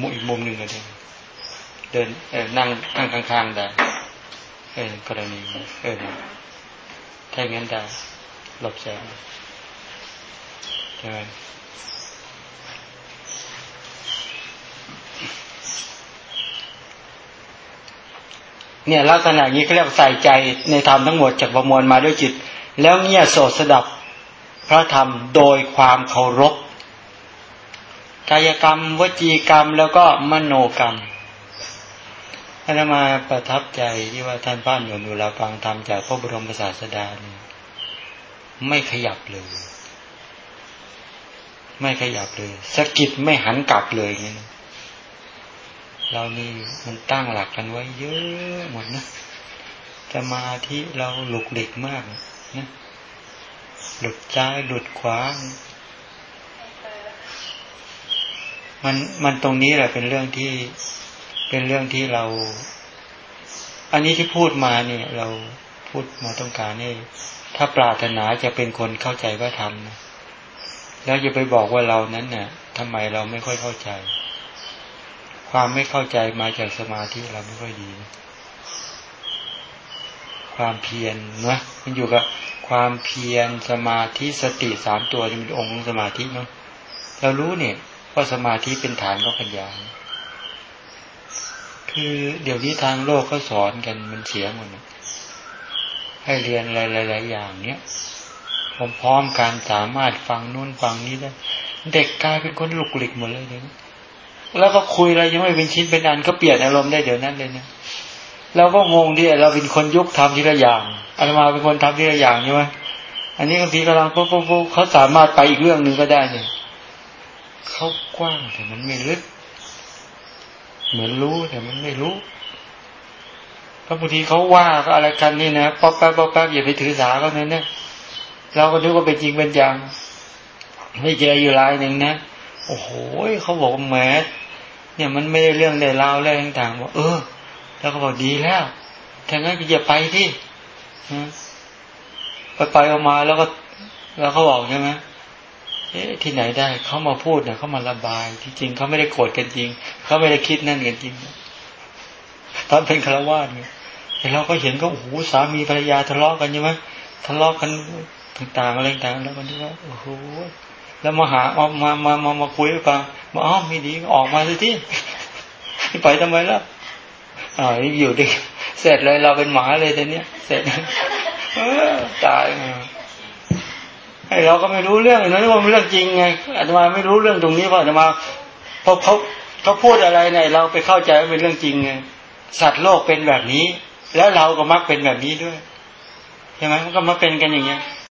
[SPEAKER 1] มุมอีกมุมหนึ่งเลยเดินเออนั่งนั่งข้างๆได้เออกรณีเออถ้าอย่างนั้นได้หลบแสงใช่ไหม เนี่ยลักษณะนี้เขาเรียกใส่ใจในธรรมทั้งหมดจากประมวลมาด้วยจิต แล้วเนี่ยโสดสดับพระธรรมโดยความเคารพกายกรรม วจีกรรมแล้วก็มโนกรรมอาตมาประทับใจที่ว่าท่านพ้านอยู่เวลาฟังธรรมจากพระบรมศาสดาเนี่ยไม่ขยับเลย ไม่ขยับเลยสกิดไม่หันกลับเลยเงี้ เรานี่มันตั้งหลักกันไว้เยอะหมดนะสมาธิเราหลุกเด็กมากนะหลุดใจหลุดขวา มันมันตรงนี้แหละเป็นเรื่องที่เป็นเรื่องที่เรา อันนี้ที่พูดมาเนี่ย เราพูดมาต้องการให้ถ้าปรารถนาจะเป็นคนเข้าใจว่าทำนะแล้วจะไปบอกว่าเรานั้นเนี่ยทำไมเราไม่ค่อยเข้าใจ ความไม่เข้าใจมาจากสมาธิเราไม่ค่อยดีความเพียรนะมันอยู่กับความเพียรสมาธิสติสามตัวนี่เป็นองค์ของสมาธิเนาะเรารู้เนี่ยว่าสมาธิเป็นฐานของปัญญา คือเดี๋ยวนี้ทางโลกเขาสอนกันมันเสียหมดให้เรียนอะไรหลาย ๆ อย่างเนี้ยพร้อมๆการสามารถฟังนู่นฟังนี้ได้ เด็กกลายเป็นคนลุกหลิกหมดเลยเนี่ย แล้วก็คุยอะไรยังไม่เป็นชิ้นเป็นอันก็เปลี่ยนอารมณ์ได้เดี๋ยวนั้นเลยเนี่ยเราก็งงดิเราเป็นคนยุคทำทีละอย่างอาตมาเป็นคนทำทีละอย่างใช่ไหมอันนี้บางทีกำลังปุ๊บปุ๊บปุ๊บเขาสามารถไปอีกเรื่องหนึ่งก็ได้เนี่ยเขากว้างแต่มันไม่ลึก เหมือนรู้แต่มันไม่รู้พระบางทีเขาว่าก็อะไรกันนี่นะป๊อปแป๊บป๊อปแป๊บอย่าไปถือสาเขาเนี่ยนะเราก็นึกว่าเป็นจริงเป็นจังไม่เจออยู่รายหนึ่งนะโอ้โหเขาบอกแหม เนี่ยมันไม่ได้เรื่องได้ราวอะไรต่างๆบอกเออ แล้วก็บอกดีแล้วถ้างั้นก็อย่าไปที่ไปไปออกมาแล้วก็แล้วเขาบอกใช่ไหมเอ๊ะที่ไหนได้เขามาพูดเนี่ยเขามาระบายที่จริงเขาไม่ได้โกรธกันจริงเขาไม่ได้คิดนั่นกันจริงตอนเป็นคารวาสเนี่ยเราก็เห็นก็โอ้โหสามีภรรยาทะเลาะกันใช่ไหมทะเลาะกันต่างๆอะไรต่างๆแล้วมันก็โอ้โห แล้วมาหาออกมามามามาคุยกันมาอ๋อไม่ดีออกมาสิที่ไปทำไมล่ะอ่าอยู่ดิเสร็จเลยเราเป็นหมาเลยแต่เนี้ยเสร็จตายไอ้เราก็ไม่รู้เรื่องนั้นว่ามันเรื่องจริงไงอาตมาไม่รู้เรื่องตรงนี้เพราะอาตมาพอเขาเขาพูดอะไรเนี่ยเราไปเข้าใจว่าเป็นเรื่องจริงไงสัตว์โลกเป็นแบบนี้ แล้วเราก็มักเป็นแบบนี้ด้วยใช่ไหมมันก็มาเป็นกันอย่างเงี้ย